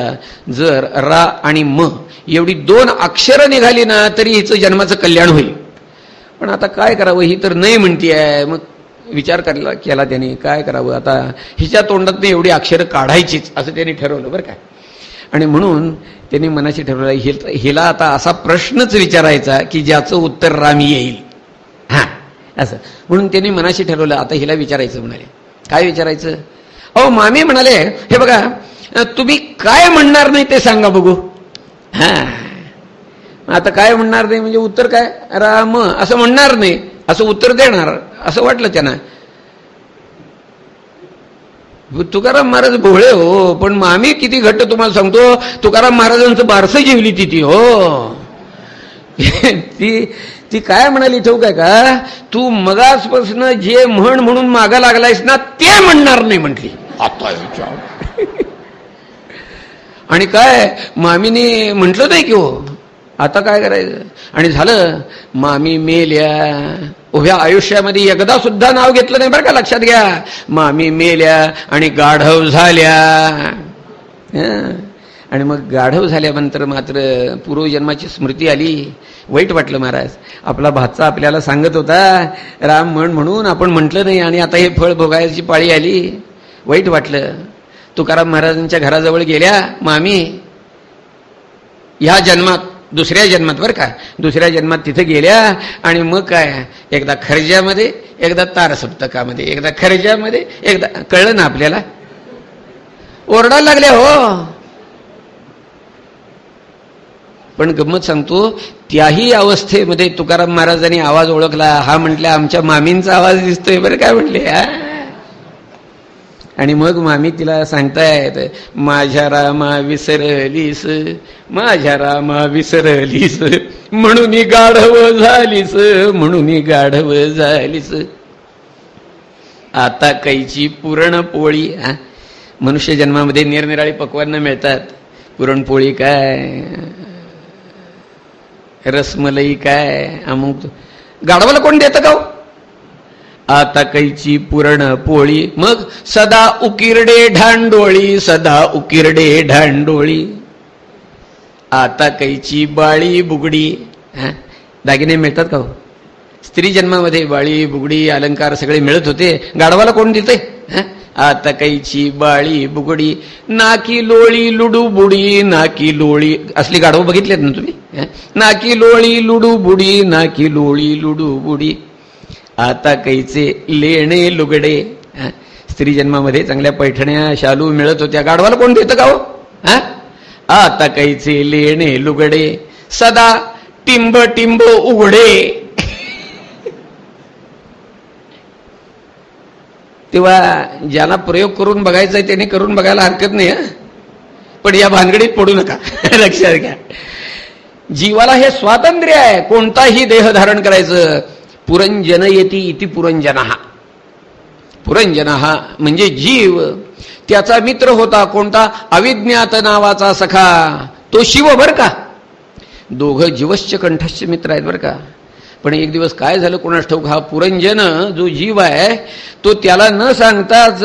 जर रा आणि म एवढी दोन अक्षरं निघाली ना तरी हिचं जन्माचं कल्याण होईल. पण आता काय करावं ही तर नाही म्हणती आहे. मग विचार करला केला त्याने काय करावं? आता हिच्या तोंडातनं एवढी अक्षरं काढायचीच असं त्यांनी ठरवलं बरं काय आणि म्हणून त्यांनी मनाशी ठरवलं हिला आता असा प्रश्नच विचारायचा की ज्याचं उत्तर रामी येईल. हां असं. म्हणून त्यांनी मनाशी ठरवलं आता हिला विचारायचं म्हणाले. काय विचारायचं? अहो मामी म्हणाले हे बघा तुम्ही काय म्हणणार नाही ते सांगा बघू. हां. आता काय म्हणणार नाही? म्हणजे उत्तर काय? राम. असं म्हणणार नाही. असं उत्तर देणार. असं वाटलं त्यांना. तुकाराम महाराज भोळे हो पण मामी किती घट्ट तुम्हाला सांगतो? तुकाराम महाराजांचं बारसं जेवली ती हो. ती ती काय म्हणाली ठेवू काय का? तू मगासपासून जे म्हण म्हणून मागा लागलायस ना ते म्हणणार नाही म्हटली. आता आणि काय? मामीने म्हटलं नाही की हो. आता काय करायचं? आणि झालं मामी मेल्या. उभ्या आयुष्यामध्ये एकदा सुद्धा नाव घेतलं नाही बरं का लक्षात घ्या. मामी मेल्या आणि गाढव झाल्या. आणि मग गाढव झाल्यानंतर मात्र पूर्वजन्माची स्मृती आली. वाईट वाटलं महाराज. आपला भाचा आपल्याला सांगत होता राम म्हण म्हणून आपण म्हटलं नाही आणि आता हे फळ भोगायची पाळी आली. वाईट वाटलं. तुकाराम महाराजांच्या घराजवळ गेल्या मामी ह्या जन्मात दुसऱ्या जन्मात बरं का? दुसऱ्या जन्मात तिथे गेल्या आणि मग काय? एकदा खर्जामध्ये एकदा तारसप्तकामध्ये एकदा खर्जामध्ये एकदा कळलं ना आपल्याला? ओरडायला लागल्या हो. पण गंमत सांगतो त्याही अवस्थेमध्ये तुकाराम महाराजांनी आवाज ओळखला. हा म्हटल्या आमच्या मामींचा आवाज दिसतोय बरं काय म्हटले हा? आणि मग मामी तिला सांगतायत माझ्या रामा विसरलीस माझ्या रामा विसरलीस म्हणून गाढव झालीस म्हणून गाढव झालीस. आता कैची पुरणपोळी मनुष्य जन्मामध्ये निरनिराळी पक्वांना मिळतात. पुरणपोळी काय? रसमलई काय? अमुक गाढवाला कोण देतं का हो? आता कैची पुरण पोळी. मग सदा उकिरडे ढांडोळी सदा उकिरडे ढांडोळी. आता कैची बाळी बुगडी. दागिने मिळतात का हो? स्त्री जन्मामध्ये बाळी बुगडी अलंकार सगळे मिळत होते. गाढवाला कोण देते आता कैची बाळी बुगडी. नाकी लोळी लुडू बुडी नाकी लोळी. असली गाढव बघितलेत ना तुम्ही? नाकी लोळी लुडू बुडी नाकी लोळी लुडू बुडी आता कैचे लेणे लुगडे? स्त्री जन्मामध्ये चांगल्या पैठण्या शालू मिळत होत्या. गाढवाला कोण देतं का हो? आता कैचे लेणे लुगडे? सदा टिंब टिंब उघडे. तेव्हा ज्याला प्रयोग करून बघायचा आहे त्याने करून बघायला हरकत नाही पण या भानगडीत पडू नका. लक्षात घ्या. जीवाला हे स्वातंत्र्य आहे. कोणताही देह धारण करायचं पुरंजन येती इति पुरंजना. पुरंजना म्हणजे जीव. त्याचा मित्र होता कोणता? अविज्ञात नावाचा सखा. तो शिव बर का? दोघं जीवश्च कंठश्च मित्र आहेत बरं का? पण एक दिवस काय झालं कोणास ठाऊक? हा पुरंजन जो जीव आहे तो त्याला न सांगताच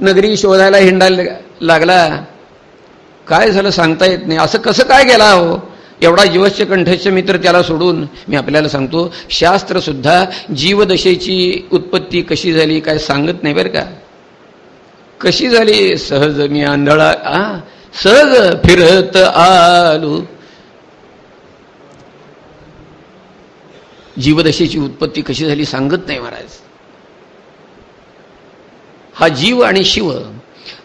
नगरी शोधायला हिंडायला लागला. काय झालं सांगता येत नाही. असं कसं काय गेला हो? एवढा जीवस्य कंठस्य मित्र त्याला सोडून मी आपल्याला सांगतो शास्त्र सुद्धा जीवदशेची उत्पत्ती कशी झाली काय सांगत नाही बरं का? कशी झाली? सहज मी आंधळा आ? सहज फिरत आलो. जीवदशेची उत्पत्ती कशी झाली सांगत नाही महाराज. हा जीव आणि शिव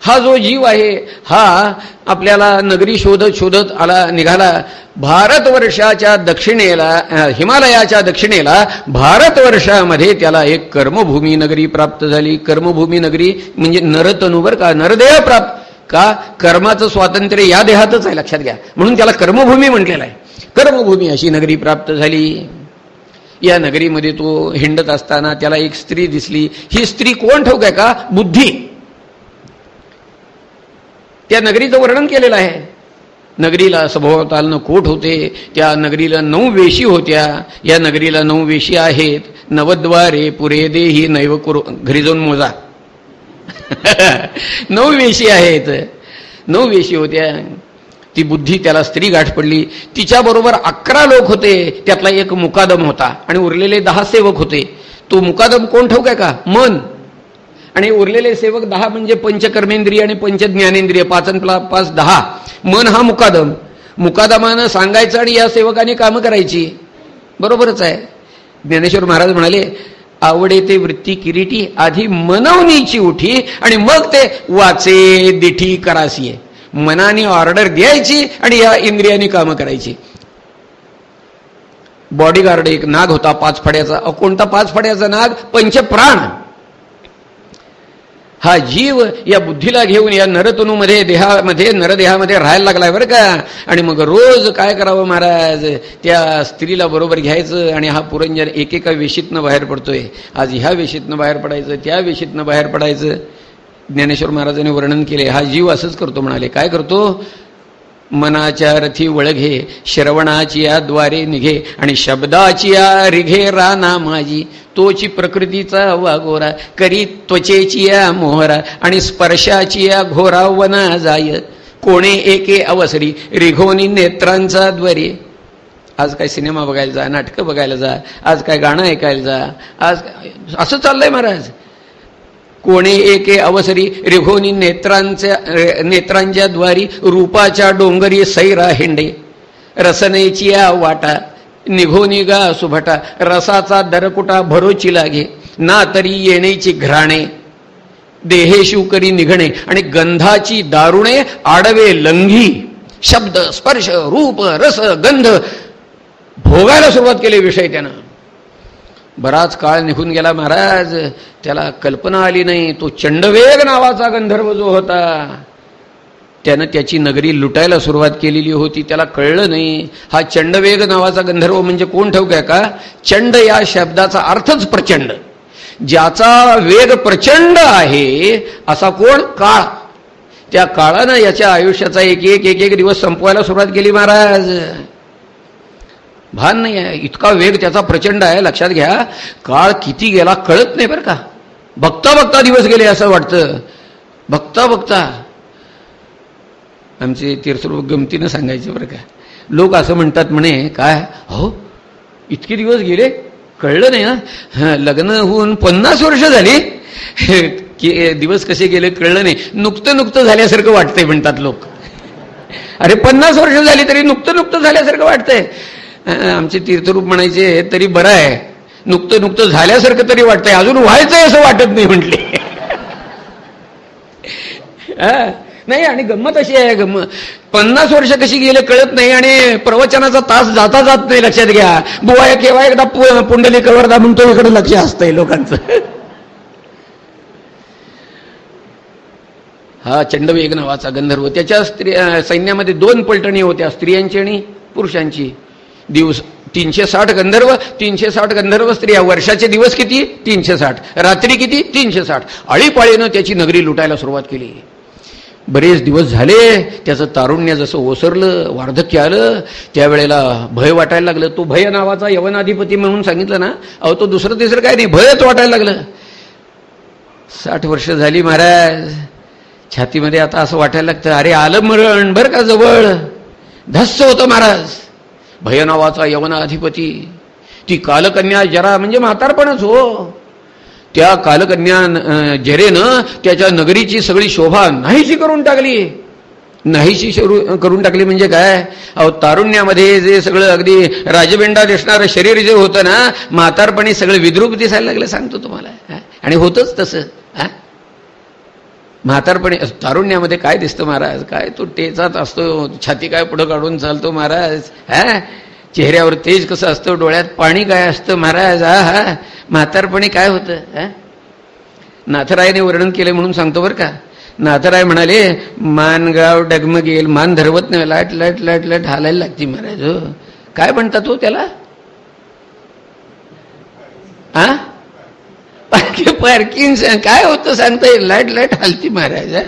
हा जो जीव आहे हा आपल्याला नगरी शोधत शोधत आला निघाला. भारतवर्षाच्या दक्षिणेला हिमालयाच्या दक्षिणेला भारतवर्षामध्ये त्याला एक कर्मभूमी नगरी प्राप्त झाली. कर्मभूमी नगरी म्हणजे नरतनुवर का? नरदेह प्राप्त. का? कर्माचं स्वातंत्र्य या देहातच आहे लक्षात घ्या. म्हणून त्याला कर्मभूमी म्हटलेला आहे. कर्मभूमी अशी नगरी प्राप्त झाली. या नगरीमध्ये तो हिंडत असताना त्याला एक स्त्री दिसली. ही स्त्री कोण ठोक आहे का? बुद्धी. त्या नगरीचं वर्णन केलेलं आहे. नगरीला सभोवतालनं कोट होते त्या नगरीला नऊ वेशी होत्या या नगरीला नऊ वेशी आहेत. नवद्वारे पुरे देही नैव कुरु घरी जाऊन मोजा. नऊ वेशी आहेत. नऊ वेशी होत्या. ती बुद्धी त्याला स्त्री गाठ पडली. तिच्याबरोबर अकरा लोक होते. त्यातला एक मुकादम होता. आणि उरलेले दहा सेवक होते. तो मुकादम कोण ठेवू आहे का? मन. आणि उरलेले सेवक दहा म्हणजे पंचकर्मेंद्रिय आणि पंचज्ञानेंद्रिय. पाच पाच दहा. मन हा मुकादम. मुकादमानं सांगायचं आणि या सेवकाने कामं करायची. बरोबरच आहे. ज्ञानेश्वर महाराज म्हणाले आवडे ते वृत्ती किरीटी आधी मनवणीची उठी आणि मग ते वाचे दिठी करासी मनाने ऑर्डर द्यायची आणि या इंद्रियाने कामं करायची. बॉडीगार्ड एक नाग होता पाच फड्याचा. कोणता पाच फड्याचा नाग? पंचप्राण. हा जीव या बुद्धीला घेऊन या नरतनूमध्ये देहामध्ये नरदेहामध्ये राहायला लागलाय बरं का? आणि मग रोज काय करावं महाराज? त्या स्त्रीला बरोबर घ्यायचं आणि हा पुरंजन एकेका वेशीतनं बाहेर पडतोय. आज ह्या वेशीतनं बाहेर पडायचं त्या वेशीतनं बाहेर पडायचं. ज्ञानेश्वर महाराजांनी वर्णन केले हा जीव असंच करतो म्हणाले. काय करतो? मनाच्या रथी वळघे श्रवणाची या द्वारे निघे आणि शब्दाची या रिघे राना माझी. तोची प्रकृतीचा वागोरा करी त्वचेची या मोहरा आणि स्पर्शाची या घोरा वना जाय. कोणे एके अवसरी रिघोनी नेत्रांचा द्वरे. आज काय सिनेमा बघायला जा नाटकं बघायला जा आज काय गाणं ऐकायला जा आज असं चाललंय महाराज. कोणे एके अवसरी रिघोनी नेत्रांच्या नेत्रांच्या द्वारी रूपाच्या डोंगरी सैरा हिंडे. रसनेची वाटा निघोनी गा सुभटा रसाचा दरकुटा भरोची लागे ना तरी येण्याची घराणे. देहेशू करी निघणे आणि गंधाची दारुणे आडवे लंघी. शब्द स्पर्श रूप रस गंध भोगायला सुरुवात केली विषय त्यानं. बराच काळ निघून गेला महाराज. त्याला कल्पना आली नाही. तो चंडवेग नावाचा गंधर्व जो होता त्यानं त्याची नगरी लुटायला सुरुवात केलेली होती. त्याला कळलं नाही. हा चंडवेग नावाचा गंधर्व म्हणजे कोण ठेवू का? चंड या शब्दाचा अर्थच प्रचंड. ज्याचा वेग प्रचंड आहे असा कोण? काळ. त्या काळानं याच्या आयुष्याचा एक एक एक एक दिवस संपवायला सुरुवात केली महाराज. भान नाही आहे. इतका वेग त्याचा प्रचंड आहे लक्षात घ्या. काळ किती गेला कळत नाही बरं का. बघता बघता दिवस गेले असं वाटतं. बघता बघता. आमचे तीर्थरूप गमतीनं सांगायचे बरं का. लोक असं म्हणतात म्हणे काय? हो इतके दिवस गेले? कळलं नाही ना. लग्न होऊन पन्नास वर्ष झाली. दिवस कसे गेले कळलं नाही. नुकतं नुकतं झाल्यासारखं वाटतंय म्हणतात लोक. अरे पन्नास वर्ष झाली तरी नुकतं नुकतं झाल्यासारखं वाटतंय. आमचे तीर्थरूप म्हणायचे तरी बरं आहे. नुकतं नुकतं झाल्यासारखं तरी वाटतंय. अजून व्हायचंय असं वाटत नाही म्हटले. नाही आणि गंमत अशी आहे गंमत. पन्नास वर्ष कशी गेले कळत नाही आणि प्रवचनाचा तास जाता जात नाही लक्षात घ्या. बुवा केव्हा एकदा पुंडली कवरदा म्हणतो इकडे लक्ष असतंय लोकांचं. हा चंडवेग नावाचा गंधर्व. त्याच्या स्त्री सैन्यामध्ये दोन पलटणी होत्या स्त्रियांची आणि पुरुषांची. दिवस तीनशे साठ गंधर्व तीनशे साठ गंधर्व स्त्रिया वर्षाचे दिवस किती? तीनशे साठ रात्री किती? तीनशे साठ आळीपाळीनं त्याची नगरी लुटायला सुरुवात केली. बरेच दिवस झाले त्याचं तारुण्य जसं ओसरलं वार्धक्य आलं त्यावेळेला भय वाटायला लागलं. तो भय नावाचा यवनाधिपती म्हणून सांगितलं ना अहो तो दुसरं तिसरं काय नाही भयच वाटायला लागलं. साठ वर्ष झाली महाराज छातीमध्ये आता असं वाटायला लागतं अरे आलं मरण बरं का जवळ? धस्स होतं महाराज. भयनावाचा यवनाधिपती. ती कालकन्या जरा म्हणजे म्हातारपणच हो. त्या कालकन्या जरेनं त्याच्या नगरीची सगळी शोभा नाहीशी करून टाकली. नाहीशी करून टाकली म्हणजे काय? अहो तारुण्यामध्ये जे सगळं अगदी राजबेंडा दिसणारं शरीर जे होतं ना म्हातारपणी सगळं विद्रूप दिसायला लागलं सांगतो तुम्हाला. आणि होतंच तसं. हा? म्हातारपणी तारुण्यामध्ये काय दिसतं महाराज? काय तो टेचात असतो छाती काय पुढं काढून चालतो महाराज? हा? चेहऱ्यावर तेज कसं असतं? डोळ्यात पाणी काय असतं महाराज? हा हा? म्हातारपणी काय होतं? नाथरायने वर्णन केलं म्हणून सांगतो बरं का. नाथराय म्हणाले मानगाव डगमगेल मान धरवत नाही. लाट लाट लाट लाट हालायला लागते महाराज हो. काय म्हणतात तो त्याला? हा पार्किंग काय होतं सांगता येईल? लाट लाट हालती महाराजा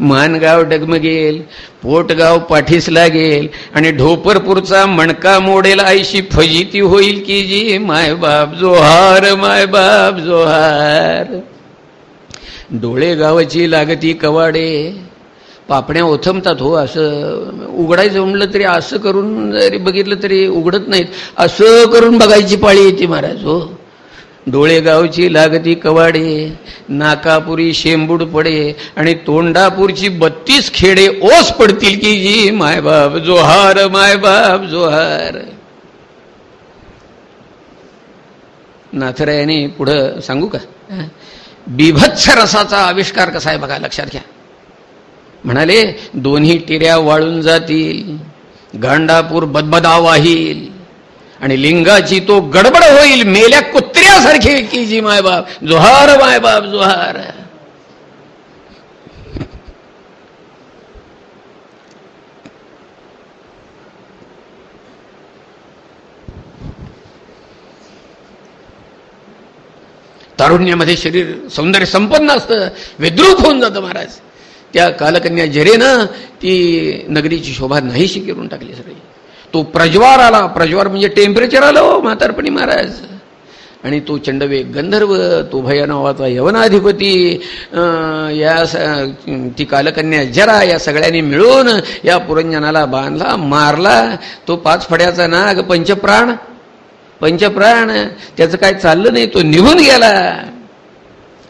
मानगाव डगमगेल पोटगाव पाठीस लागेल आणि ढोपरपूरचा मणका मोडेल आईशी फजिती होईल की जी माय बाप जोहार माय बाप जोहार. डोळे गावाची लागती कवाडे पापण्या ओथमतात हो असं उघडायचं म्हणलं तरी असं करून जरी बघितलं तरी उघडत नाहीत. असं करून बघायची पाळी येते महाराज हो. डोळेगावची लागती कवाडे नाकापुरी शेंबूड पडे आणि तोंडापूरची बत्तीस खेडे ओस पडतील की जी मायबाप जोहार मायबाप जोहार. नाथरायाने पुढं सांगू का? बिभत्स रसाचा आविष्कार कसा आहे बघा लक्षात घ्या. म्हणाले दोन्ही टिऱ्या वाळून जातील गांडापूर बदबदा वाहील आणि लिंगाची तो गडबड होईल मेल्या कुत्र्यासारखी की जी मायबाप जोहार मायबाप जोहार. तारुण्यामध्ये शरीर सौंदर्य संपन्न असतं विद्रूप होऊन जातं महाराज. त्या कालकन्या जरेनं ती नगरीची शोभा नाहीशी करून टाकली सगळी. तो प्रज्वार आला. प्रज्वार म्हणजे टेम्परेचर आलं हो म्हातारपणी महाराज. आणि तो चंडवे गंधर्व तो भयानावाचा यवनाधिपती या ती कालकन्या जरा या सगळ्यांनी मिळून या पुरंजनाला बांधला मारला. तो पाच फड्याचा नाग पंचप्राण पंचप्राण त्याचं काय चाललं नाही तो निघून गेला.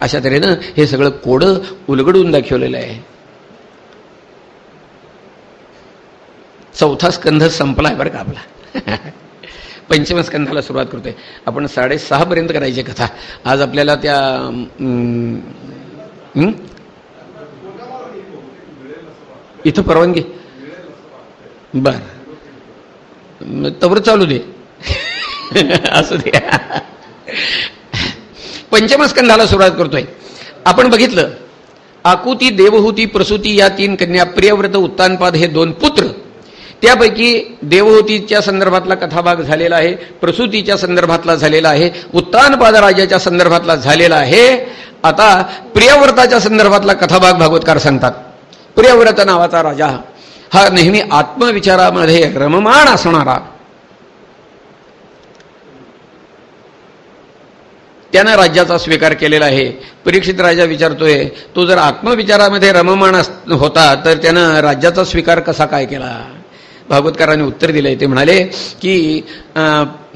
अशा तऱ्हेनं हे सगळं कोडं उलगडून दाखवलेलं आहे. चौथा स्कंध संपलाय बरं का आपला? पंचम स्कंधाला सुरुवात करतोय. आपण साडेसहापर्यंत करायची कथा. आज आपल्याला त्या इथं परवानगी. बर. तवर चालू दे. असू दे. पंचमस्कंधाला सुरुवात करतोय. आपण बघितलं आकुती देवहूती प्रसूती या तीन कन्या प्रियव्रत उत्तानपाद हे दोन पुत्र त्यापैकी देवहूतीच्या संदर्भातला कथाभाग झालेला आहे प्रसूतीच्या संदर्भातला झालेला आहे उत्तानपाद राजाच्या संदर्भातला झालेला आहे. आता प्रियव्रताच्या संदर्भातला कथाभाग भागवतकार सांगतात. प्रियव्रत नावाचा राजा हा नेहमी आत्मविचारामध्ये रममाण असणारा. त्यानं राज्याचा स्वीकार केलेला आहे. परीक्षित राजा विचारतोय तो जर आत्मविचारामध्ये रममाण होता तर त्यानं राज्याचा स्वीकार कसा काय केला? भागवतकारांनी उत्तर दिलंय. ते म्हणाले की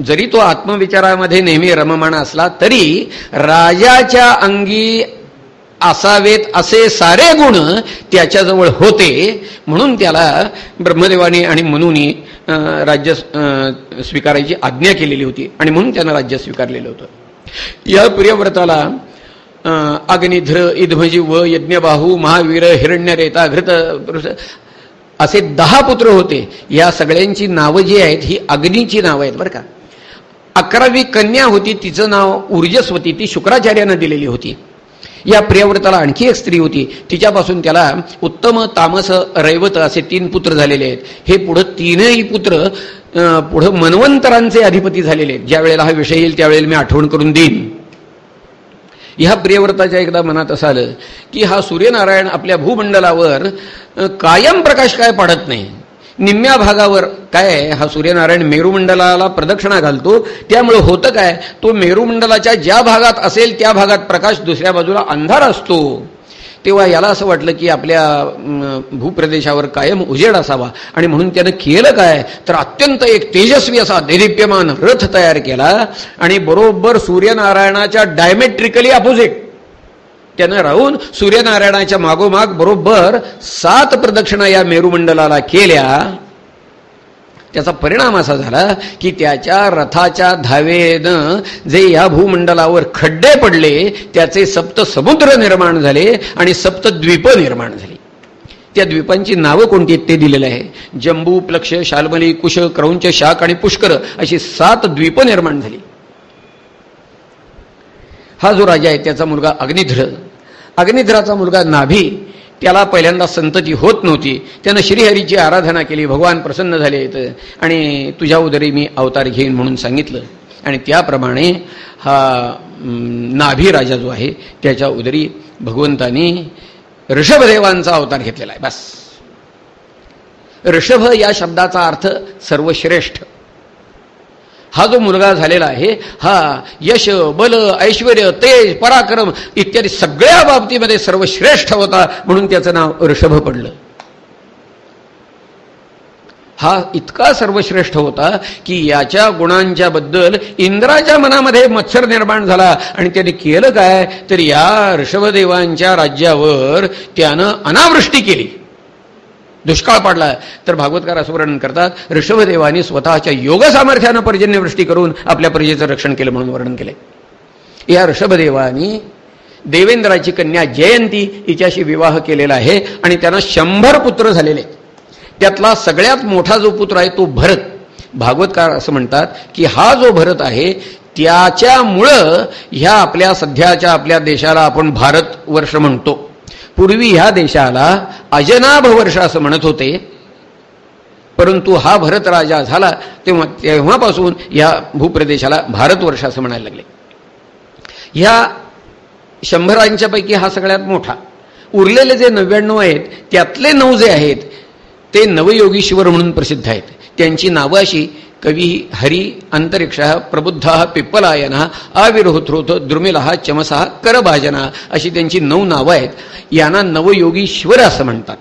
जरी तो आत्मविचारामध्ये नेहमी रममाण असला तरी राजाच्या अंगी असावेत असे सारे गुण त्याच्याजवळ होते. म्हणून त्याला ब्रह्मदेवाने आणि मनुनी राज्य स्वीकारायची आज्ञा केलेली होती आणि म्हणून त्यानं राज्य स्वीकारलेलं होतं. या प्रियव्रताला अग्निध्र इध्मजी व यज्ञबाहू महावीर हिरण्यरेता घृत असे दहा पुत्र होते. या सगळ्यांची नावं जी आहेत ही अग्नीची नावं आहेत बरं का. अकरावी कन्या होती तिचं नाव ऊर्जस्वती ती शुक्राचार्यानं दिलेली होती. या प्रियव्रताला आणखी एक स्त्री होती. तिच्यापासून त्याला उत्तम तामस रैवत असे तीन पुत्र झालेले आहेत. हे पुढं तीनही पुत्र पुढं मनवंतरांचे अधिपती झालेले आहेत. ज्या वेळेला हा विषय येईल त्यावेळेला मी आठवण करून देईन. ह्या प्रियव्रताच्या एकदा मनात असं आलं की हा सूर्यनारायण आपल्या भूमंडलावर कायम प्रकाश काय पाडत नाही? निम्म्या भागावर काय हा सूर्यनारायण मेरुमंडलाला प्रदक्षिणा घालतो. त्यामुळे होतं काय? तो मेरुमंडलाच्या ज्या भागात असेल त्या भागात प्रकाश दुसऱ्या बाजूला अंधार असतो. तेव्हा याला असं वाटलं की आपल्या भूप्रदेशावर कायम उजेड असावा. आणि म्हणून त्यानं केलं काय? तर अत्यंत एक तेजस्वी असा दैदिप्यमान रथ तयार केला आणि बरोबर सूर्यनारायणाच्या डायमेट्रिकली अपोजिट त्यानं राहून सूर्यनारायणाच्या मागोमाग बरोबर सात प्रदक्षिणा या मेरुमंडलाला केल्या. त्याचा परिणाम असा झाला की त्याच्या रथाच्या धावेनं जे या भूमंडलावर खड्डे पडले त्याचे सप्त समुद्र निर्माण झाले आणि सप्त द्वीप निर्माण झाली. त्या द्वीपांची नावं कोणती आहेत ते दिलेलं आहे. जम्बू प्लक्ष शालमली कुश क्रौंच शाक आणि पुष्कर अशी सात द्वीप निर्माण झाली. हा जो राजा आहे त्याचा मुलगा अग्निध्र. अग्निध्राचा मुलगा नाभी त्याला पहिल्यांदा संतती होत नव्हती. त्यानं श्रीहरीची आराधना केली भगवान प्रसन्न झाले आणि तुझ्या उदरी मी अवतार घेईन म्हणून सांगितलं. आणि त्याप्रमाणे हा नाभी राजा जो आहे त्याच्या उदरी भगवंतानी ऋषभदेवांचा अवतार घेतलेला आहे. बस. ऋषभ या शब्दाचा अर्थ सर्वश्रेष्ठ. हा जो मुलगा झालेला आहे. हा यश बल ऐश्वर तेज पराक्रम इत्यादी सगळ्या बाबतीमध्ये सर्वश्रेष्ठ होता म्हणून त्याचं नाव ऋषभ पडलं. हा इतका सर्वश्रेष्ठ होता की याच्या गुणांच्या बद्दल इंद्राच्या मनामध्ये मत्सर निर्माण झाला आणि त्याने केलं काय? तर या ऋषभदेवांच्या राज्यावर त्यानं अनावृष्टी केली. दुष्काळ पडला तर भागवतकार असं वर्णन करतात ऋषभदेवानी स्वतःच्या योग सामर्थ्यानं पर्जन्यवृष्टी करून आपल्या प्रजेचं रक्षण केलं म्हणून वर्णन केले या ऋषभदेवानी देवेंद्राची कन्या जयंती हिच्याशी विवाह केलेला आहे आणि त्यांना शंभर पुत्र झालेले त्यातला सगळ्यात मोठा जो पुत्र आहे तो भरत. भागवतकार असं म्हणतात की हा जो भरत आहे त्याच्यामुळं ह्या आपल्या सध्याच्या आपल्या देशाला आपण भारत वर्ष म्हणतो. पूर्वी ह्या देशाला अजनाभ वर्ष असं म्हणत होते. परंतु हा भरत राजा झाला तेव्हा तेव्हापासून या भूप्रदेशाला भारतवर्ष असं म्हणायला लागले. ह्या शंभरांच्या पैकी हा सगळ्यात मोठा. उरलेले जे नव्याण्णव आहेत त्यातले नऊ जे आहेत ते नवयोगीश्वर म्हणून प्रसिद्ध आहेत. त्यांची नावं अशी कवी हरी अंतरिक्ष प्रबुद्ध पिप्पलायन अविरोहत्रोथ द्रुमिलहा चमसा करभाजना अशी त्यांची नऊ नावं आहेत. यांना नवयोगीश्वर असं म्हणतात.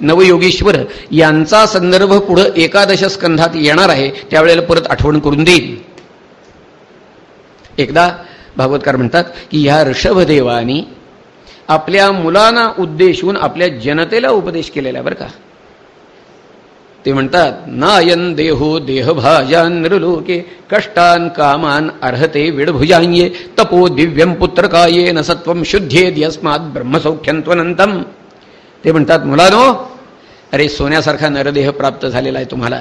नवयोगीश्वर यांचा संदर्भ पुढं एकादश स्कंधात येणार आहे. त्यावेळेला परत आठवण करून देईल एकदा भागवतकार म्हणतात की ह्या ऋषभदेवानी आपल्या मुलांना उद्देशून आपल्या जनतेला उपदेश केलेला बरं का. ते म्हणतात नायन देहो देहभाजान नृलोके कष्टान कामान अर्हते विडभुजांये तपो दिव्यम पुत्रकाये न सत्वम शुद्धेद यस्मात ब्रह्मसौख्यंत्वनंतम ते म्हणतात मुलानो अरे सोन्यासारखा नरदेह प्राप्त झालेला आहे तुम्हाला.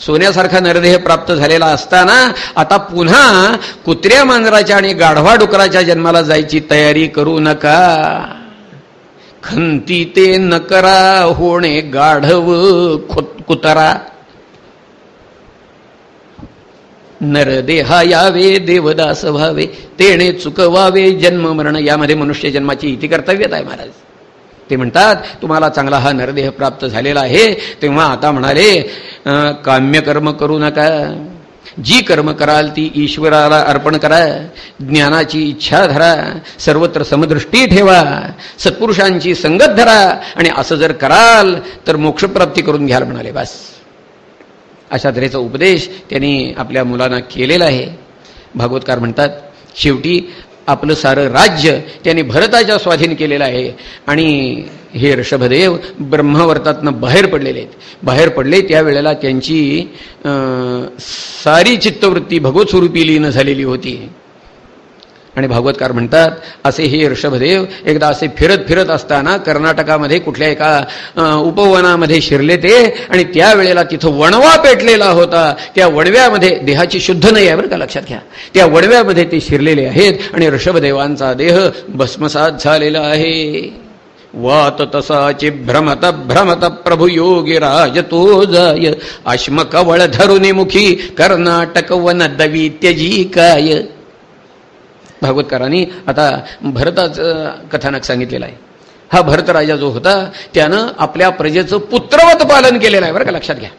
सोन्यासारखा नरदेह प्राप्त झालेला असताना आता पुन्हा कुत्र्या मांजराच्या आणि गाढवा डुकराच्या जन्माला जायची तयारी करू नका. खंती ते नकरा होणे गाढव कुतरा. नरदेहा यावे देवदास व्हावे तेणे चुकवावे जन्म मरण यामध्ये मनुष्य जन्माची इति कर्तव्यत आहे महाराज. ते म्हणतात तुम्हाला चांगला हा नरदेह प्राप्त झालेला आहे. तेव्हा आता म्हणाले काम्यकर्म करू नका. जी कर्म कराल ती ईश्वराला अर्पण करा. ज्ञानाची इच्छा धरा. सर्वत्र समदृष्टी ठेवा. सत्पुरुषांची संगत धरा. आणि असं जर कराल तर मोक्षप्राप्ती करून घ्याल म्हणाले. बस. अशा तऱ्हेचा उपदेश त्यांनी आपल्या मुलांना केलेला आहे. भागवतकार म्हणतात शेवटी आपलं सारं राज्य त्यांनी भरताच्या स्वाधीन केलेलं आहे. आणि हे ऋषभदेव ब्रह्मवर्तातनं बाहेर पडलेले आहेत. बाहेर पडले त्यावेळेला त्यांची सारी चित्तवृत्ती भगवत स्वरूपी लीन झालेली होती. आणि भागवतकार म्हणतात असे हे ऋषभदेव एकदा असे फिरत फिरत असताना कर्नाटकामध्ये कुठल्या एका उपवनामध्ये शिरले ते आणि त्यावेळेला तिथं वणवा पेटलेला होता. त्या वणव्यामध्ये देहाची शुद्ध नाही आहे बरं का लक्षात घ्या. त्या वणव्यामध्ये ते शिरलेले आहेत आणि ऋषभदेवांचा देह भस्मसात झालेला आहे. वात तसाची भ्रमत भ्रमत प्रभू योगी राज तो जाय. अश्मकवळ धरुनिमुखी कर्नाटक वन दवी त्यजी काय. भागवतकारांनी आता भरताचं कथानक सांगितलेलं आहे. हा भरत राजा जो होता त्यानं आपल्या प्रजेचं पुत्रवत पालन केलेलं आहे बरं का लक्षात घ्या.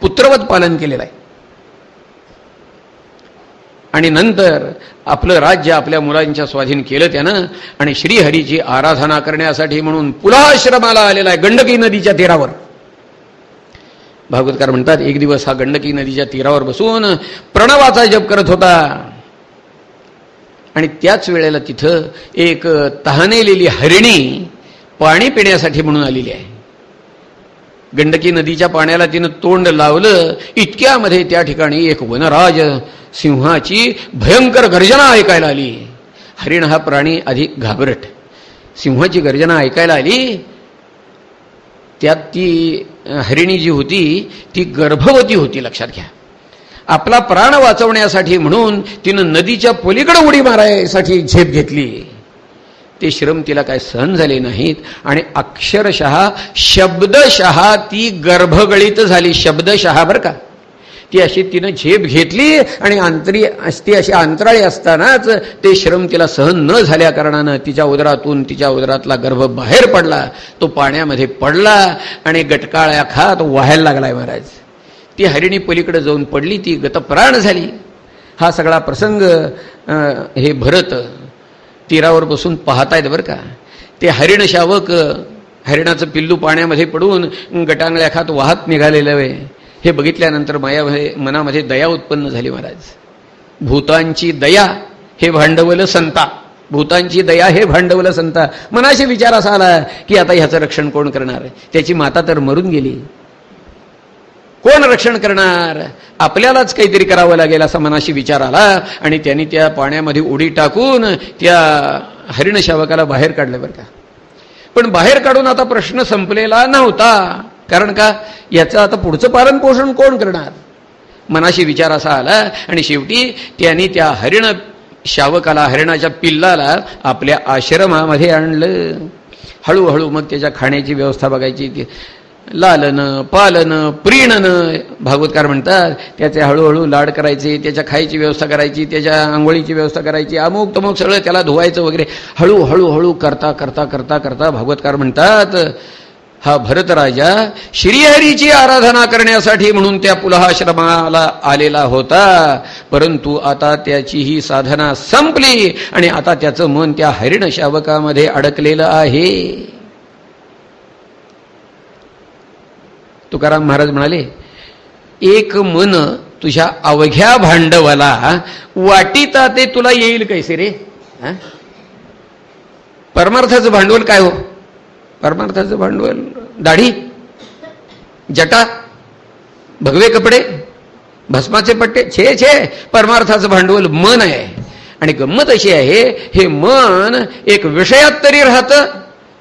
पुत्रवत पालन केलेलं आहे. आणि नंतर आपलं राज्य आपल्या मुलांच्या स्वाधीन केलं त्यानं आणि श्रीहरीची आराधना करण्यासाठी म्हणून पुलाश्रमाला आलेला आहे गंडकी नदीच्या तीरावर. भागवतकार म्हणतात एक दिवस हा गंडकी नदीच्या तीरावर बसून प्रणवाचा जप करत होता. आणि त्याच वेळेला तिथं एक तहानेलेली हरिणी पाणी पिण्यासाठी म्हणून आलेली आहे. गंडकी नदीच्या पाण्याला तिनं तोंड लावलं इतक्यामध्ये त्या ठिकाणी एक वनराज सिंहाची भयंकर गर्जना ऐकायला आली. हरिण हा प्राणी अधिक घाबरट. सिंहाची गर्जना ऐकायला आली. त्यात ती हरिणी जी होती ती गर्भवती होती लक्षात घ्या. आपला प्राण वाचवण्यासाठी म्हणून तिनं नदीच्या पलीकडे उडी मारायसाठी झेप घेतली. ते श्रम तिला काय सहन झाले नाहीत आणि अक्षरशः शब्दशः ती गर्भगळीत झाली. शब्दशः बरं का. ती अशी तिनं झेप घेतली आणि अंतरी ती अशी अंतराळी असतानाच ते श्रम तिला सहन न झाल्या कारणानं तिच्या उदरातून तिच्या उदरातला गर्भ बाहेर पडला. तो पाण्यामध्ये पडला आणि गटकाळ्या खात व्हायला लागलाय महाराज. ती हरिणी पलीकडे जाऊन पडली ती गतप्राण झाली. हा सगळा प्रसंग हे भरत तीरावर बसून पाहतायत बरं का. ते हरिण शावक हरिणाचं पिल्लू पाण्यामध्ये पडून गटांगळ्या खात वाहत निघालेलं आहे. हे बघितल्यानंतर मायामध्ये मनामध्ये दया उत्पन्न झाली महाराज. भूतांची दया हे भांडवल संता. भूतांची दया हे भांडवल संता. मनाशी विचार असा आला की आता ह्याचं रक्षण कोण करणार? त्याची माता तर मरून गेली. कोण रक्षण करणार? आपल्यालाच काहीतरी करावं लागेल असा मनाशी विचार आला आणि त्यांनी त्या पाण्यामध्ये उडी टाकून त्या हरिण शावकाला बाहेर काढलं बरं का. पण बाहेर काढून आता प्रश्न संपलेला नव्हता. कारण का? याचं आता पुढचं पालन पोषण कोण करणार? मनाशी विचार असा आला आणि शेवटी त्यांनी त्या हरिण शावकाला हरिणाच्या पिल्लाला आपल्या आश्रमामध्ये आणलं. हळूहळू मग त्याच्या खाण्याची व्यवस्था बघायची. लालन पालन प्रीणन भागवतकार म्हणतात त्याचे हळूहळू लाड करायचे त्याच्या खायची व्यवस्था करायची त्याच्या आंघोळीची व्यवस्था करायची अमुक तमुक सगळं त्याला धुवायचं वगैरे. हळूहळूहळू करता करता करता करता भागवतकार म्हणतात हा भरत राजा श्रीहरीची आराधना करण्यासाठी म्हणून त्या पुलहाश्रमाला आलेला होता. परंतु आता त्याची ही साधना संपली आणि आता त्याचं मन त्या हरिण शावकामध्ये अडकलेलं आहे. तुकाराम महाराज म्हणाले एक मन तुझ्या अवघ्या भांडवला वाटीता ते तुला येईल कैसे रे? परमार्थाचं भांडवल काय हो? परमार्थाचं भांडवल दाढी जटा भगवे कपडे भस्माचे पट्टे छे छे परमार्थाचं भांडवल मन आहे. आणि गंमत अशी आहे हे मन एक विषयात तरी राहतं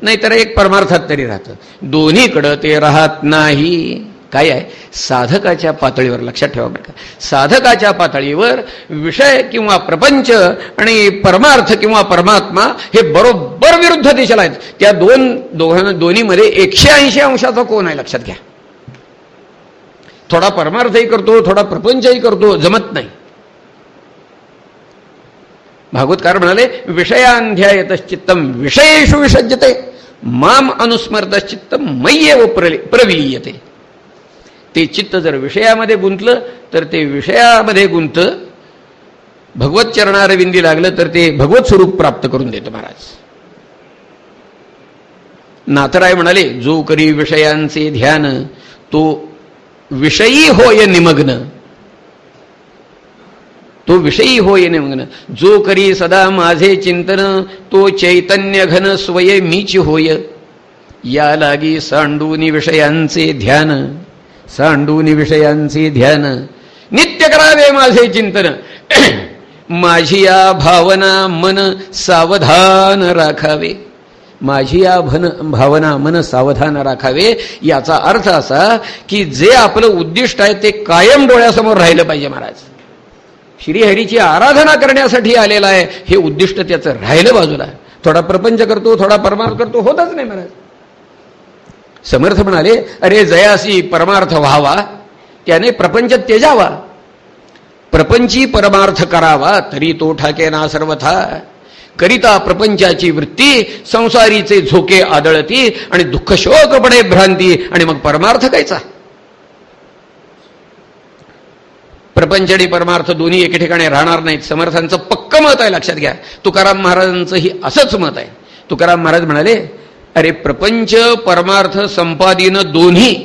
नाहीतर एक परमार्थात तरी राहतं. दोन्हीकडं ते राहत नाही. काय आहे? साधकाच्या पातळीवर लक्षात ठेवा बरं का. साधकाच्या पातळीवर विषय किंवा प्रपंच आणि परमार्थ किंवा परमात्मा हे बरोबर विरुद्ध दिशेला आहेत. त्या दोन दोघांना दोन्हीमध्ये एकशे ऐंशी अंशाचा कोण आहे लक्षात घ्या. थोडा परमार्थही करतो थोडा प्रपंचही करतो जमत नाही. भागवतकार म्हणाले विषयांध्यायत चित्तम विषयेषु विसज्जते. माम अनुस्मरत मय्य व प्रविलीयते. ते चित्त जर विषयामध्ये गुंतलं तर ते विषयामध्ये गुंत. भगवत चरणारविंदी लागलं तर ते भगवत स्वरूप प्राप्त करून देतं महाराज. नाथराय म्हणाले जो करी विषयांचे ध्यान तो विषयी होय निमग्न. तो विषयी होय निमग्न जो करी सदा माझे चिंतन तो चैतन्य घन स्वय मीच होय. या लागी सांडूनी विषयांचे ध्यान सांडूनी विषयांचे ध्यान. नित्य करावे माझे चिंतन. माझी या भावना मन सावधान राखावे. माझी या भन भावना मन सावधान राखावे. याचा अर्थ असा की जे आपलं उद्दिष्ट आहे ते कायम डोळ्यासमोर राहिलं पाहिजे महाराज. श्रीहरीची आराधना करण्यासाठी आलेला आहे हे उद्दिष्ट त्याचं राहिलं बाजूला. थोडा प्रपंच करतो थोडा परमार्थ करतो होतच नाही महाराज. समर्थ म्हणाले अरे जयासी परमार्थ व्हावा. त्याने प्रपंच तेजावा. प्रपंची परमार्थ करावा तरी तो ठाके ना सर्वथा. करिता प्रपंचाची वृत्ती संसारीचे झोके आदळती आणि दुःख भ्रांती आणि मग परमार्थ कायचा प्रपंच आणि परमार्थ दोन्ही एके ठिकाणी राहणार नाहीत. समर्थांचं पक्क मत आहे लक्षात घ्या. तुकाराम महाराजांचंही असंच मत आहे. तुकाराम महाराज म्हणाले अरे प्रपंच परमार्थ संपादीन दोन्ही.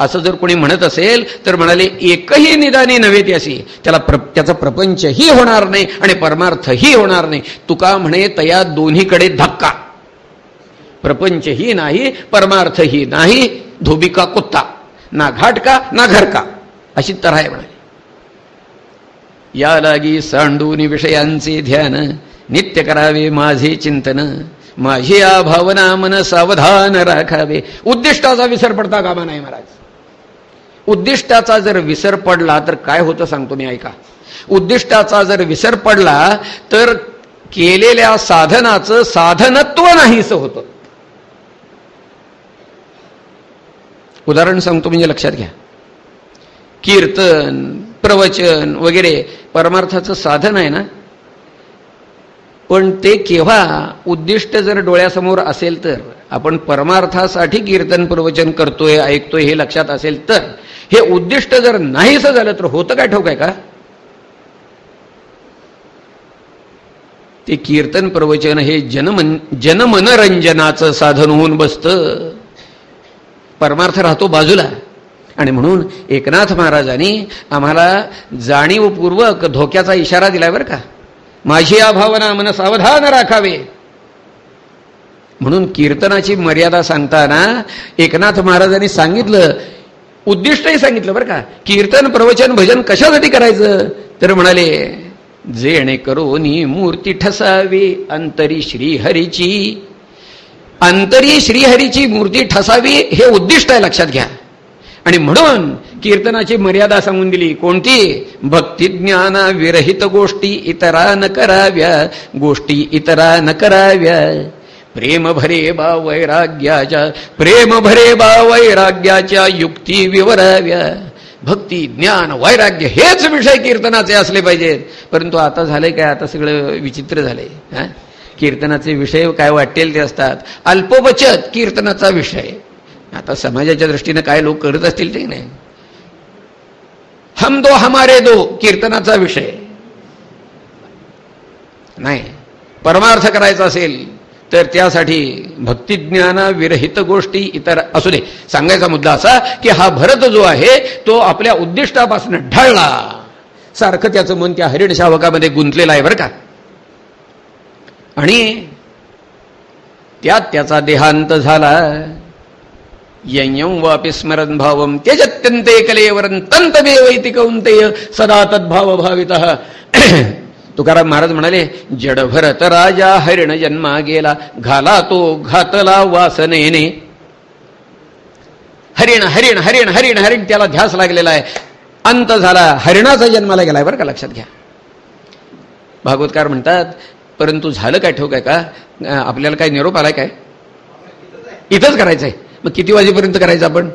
असं जर कोणी म्हणत असेल तर म्हणाले एकही निदानी नव्हे त्याशी त्याला प्र त्याचा प्रपंचही होणार नाही आणि परमार्थही होणार नाही. तुका म्हणे तया दोन्हीकडे धक्का. प्रपंचही नाही परमार्थही नाही धोबिका कुत्ता. ना घाटका ना घरका अशी तऱ्हा आहे म्हणाले. या लागी सांडून विषयांचे ध्यान नित्य करावे माझे चिंतन. माझी या भावना मन सावधान राखावे. उद्दिष्टाचा विसर पडता कामा नाही महाराज. उद्दिष्टाचा जर विसर पडला तर काय होतं सांगतो मी ऐका. उद्दिष्टाचा जर विसर पडला तर केलेल्या साधनाचं साधनत्व नाहीस होतं. उदाहरण सांगतो म्हणजे लक्षात घ्या. कीर्तन प्रवचन वगैरे परमार्थाचं साधन आहे ना? पण ते केव्हा उद्दिष्ट जर डोळ्यासमोर असेल तर आपण परमार्थासाठी कीर्तन प्रवचन करतोय ऐकतोय हे लक्षात असेल तर हे उद्दिष्ट जर नाहीसं झालं तर होतं काय ठोक आहे का? ते कीर्तन प्रवचन हे जनमन जनमनरंजनाचं साधन होऊन बसतं. परमार्थ राहतो बाजूला. आणि म्हणून एकनाथ महाराजांनी आम्हाला जाणीवपूर्वक धोक्याचा इशारा दिलाय बरं का. माझी या भावना मन सावधान राखावे. म्हणून कीर्तनाची मर्यादा सांगताना एकनाथ महाराजांनी सांगितलं उद्दिष्टही सांगितलं बरं का. कीर्तन प्रवचन भजन कशासाठी करायचं? तर म्हणाले जेणेकरून मूर्ती ठसावी अंतरी श्रीहरीची. अंतरी श्रीहरीची मूर्ती ठसावी हे उद्दिष्ट आहे लक्षात घ्या. आणि म्हणून कीर्तनाची मर्यादा सांगून दिली. कोणती? भक्ती ज्ञाना विरहित गोष्टी इतरा न कराव्या गोष्टी इतरा न कराव्या. प्रेम भरे बा वैराग्याच्या प्रेम भरे बा वैराग्याच्या युक्ती विवराव्या. भक्ती ज्ञान वैराग्य हेच विषय कीर्तनाचे असले पाहिजेत. परंतु आता झालंय काय? आता सगळं विचित्र झालंय. हा? कीर्तनाचे विषय काय वाटेल ते असतात. अल्पबचत कीर्तनाचा विषय. आता समाजाच्या दृष्टीनं काय लोक करत असतील ते नाही. हम दो हमारे दो कीर्तनाचा विषय. नाही. परमार्थ करायचा असेल तर त्यासाठी भक्तिज्ञान विरहित गोष्टी इतर असू दे. सांगायचा मुद्दा असा की हा भरत जो आहे तो आपल्या उद्दिष्टापासून ढळला. सारखं त्याचं मन त्या हरिण शावकामध्ये गुंतलेलं आहे बरं का. आणि त्यात त्याचा देहांत झाला. यं वापि स्मरन भावम त्यजत्यंते कलेवरन तंतमेवैति कौंतेय सदा तद्भाव भावित तुकाराम महाराज म्हणाले जडभरत राजा हरिण जन्मा गेला घाला तो घातला वासनेने. हरिण हरिण हरिण हरिण हरिण त्याला ध्यास लागलेला आहे. अंत झाला. हरिणाचा जन्माला गेलाय बरं का? लक्षात घ्या. भागवतकार म्हणतात परंतु झालं काय ठेव आहे का? आपल्याला काय निरोप आलाय काय? इथंच करायचंय. मग किती वाजेपर्यंत करायचं आपण?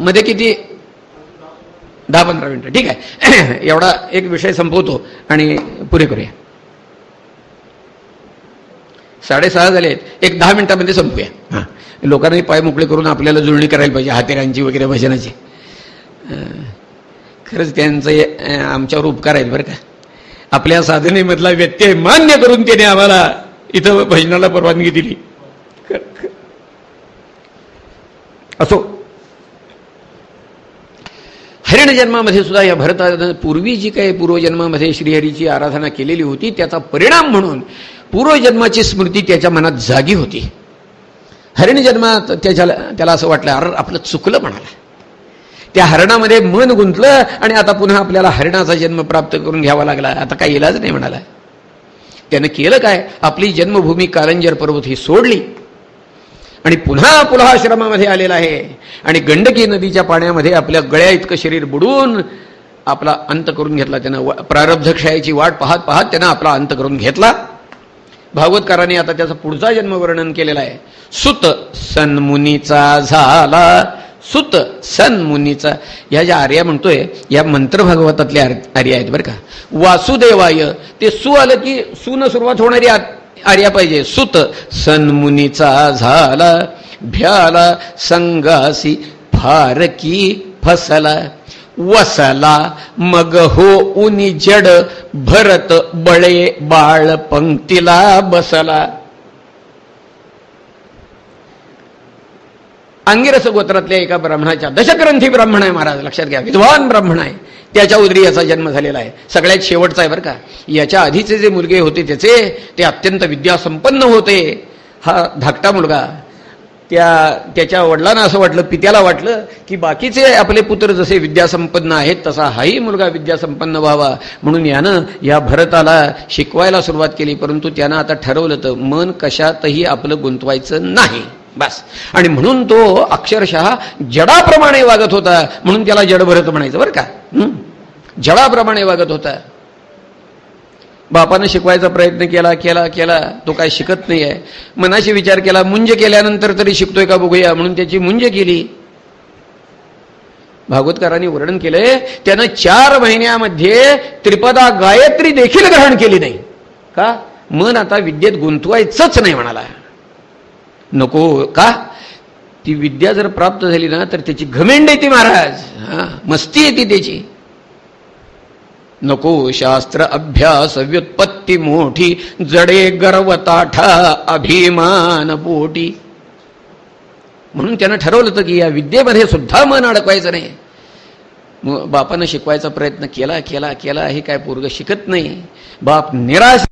मध्ये किती? दहा पंधरा मिनिटं. ठीक आहे. एवढा एक विषय संपवतो आणि पुरे करूया. साडेसहा झाले आहेत. एक दहा मिनिटामध्ये संपूया. हां. लोकांनी पाय मोकळे करून आपल्याला जुळणी करायला पाहिजे हातेरांची वगैरे भजनाची. खरंच त्यांचं आमच्यावर उपकार आहेत बरं का. आपल्या साधनेमधला व्यत्यय मान्य करून त्याने आम्हाला इथं भजनाला परवानगी दिली. असो. हरिण जन्मामध्ये सुद्धा या भरता पूर्वी जी काही पूर्वजन्मामध्ये श्रीहरीची आराधना केलेली होती त्याचा परिणाम म्हणून पूर्वजन्माची स्मृती त्याच्या मनात जागी होती. हरिण जन्मात त्याच्या त्याला असं वाटलं अर आपलं चुकलं म्हणाला. त्या हरणामध्ये मन गुंतलं आणि आता पुन्हा आपल्याला हरिणाचा जन्म प्राप्त करून घ्यावा लागला. आता काही इलाज नाही म्हणाला. त्यानं केलं काय? आपली जन्मभूमी कारंजर पर्वत ही सोडली. आणि पुन्हा पुलाश्रमामध्ये आलेला आहे. आणि गंडकी नदीच्या पाण्यामध्ये आपल्या गळ्या इतकं शरीर बुडून आपला अंत करून घेतला त्यानं. प्रारब्ध क्षयाची वाट पाहत पाहत त्यानं आपला अंत करून घेतला. भागवतकाराने आता त्याचा पुढचा जन्म वर्णन केलेला आहे. सुत सन्मुनीचा झाला. सुत सन मुनीचा. ह्या ज्या आर्या म्हणतोय या मंत्र भागवतातल्या आर- आर्या आहेत बरं का. वासुदेवाय ते सु आलं की सुन सुरुवात होणारी आत आर्या पाहिजे. सुत सन मुनीचा झाला भ्याला संगासी फारकी फसला. वसला मग हो उनी जड भरत बळे बाळ पंक्तीला बसला. अंगिरस गोत्रातल्या एका ब्राह्मणाच्या दशग्रंथी ब्राह्मण आहे महाराज लक्षात घ्या. विद्वान ब्राह्मण आहे. त्याच्या उदरी याचा जन्म झालेला आहे. सगळ्यात शेवटचा आहे बरं का. याच्या आधीचे जे मुलगे होते त्याचे ते अत्यंत विद्यासंपन्न होते. हा धाकटा मुलगा. त्या त्याच्या वडिलांना असं वाटलं पित्याला वाटलं की बाकीचे आपले पुत्र जसे विद्यासंपन्न आहेत तसा हाही मुलगा विद्यासंपन्न व्हावा. म्हणून यानं या भरताला शिकवायला सुरुवात केली परंतु त्यानं आता ठरवलं तर मन कशातही आपलं गुंतवायचं नाही. बस. आणि म्हणून तो अक्षरशः जडाप्रमाणे वागत होता. म्हणून त्याला जड भरत म्हणायचं बरं का. जडाप्रमाणे वागत होता. बापानं शिकवायचा प्रयत्न केला केला केला. तो काय शिकत नाही आहे मनाशी विचार केला मुंज केल्यानंतर तरी शिकतोय का बघूया? म्हणून त्याची मुंज केली. भागवतकारांनी वर्णन केलंय त्यानं चार महिन्यामध्ये त्रिपदा गायत्री देखील ग्रहण केली नाही. का? मन आता विद्येत गुंतवायचंच नाही म्हणाला. नको का? ती विद्या जर प्राप्त झाली ना तर त्याची घमेंड येते महाराज. हा मस्ती येते त्याची. नको शास्त्र अभ्यास व्युत्पत्ती मोठी जडे गर्वताठा अभिमान पोटी. म्हणून त्यानं ठरवलं होतं की या विद्येमध्ये सुद्धा मन अडकवायचं नाही. बापानं शिकवायचा प्रयत्न केला केला केला हे काय पोरग शिकत नाही. बाप निराश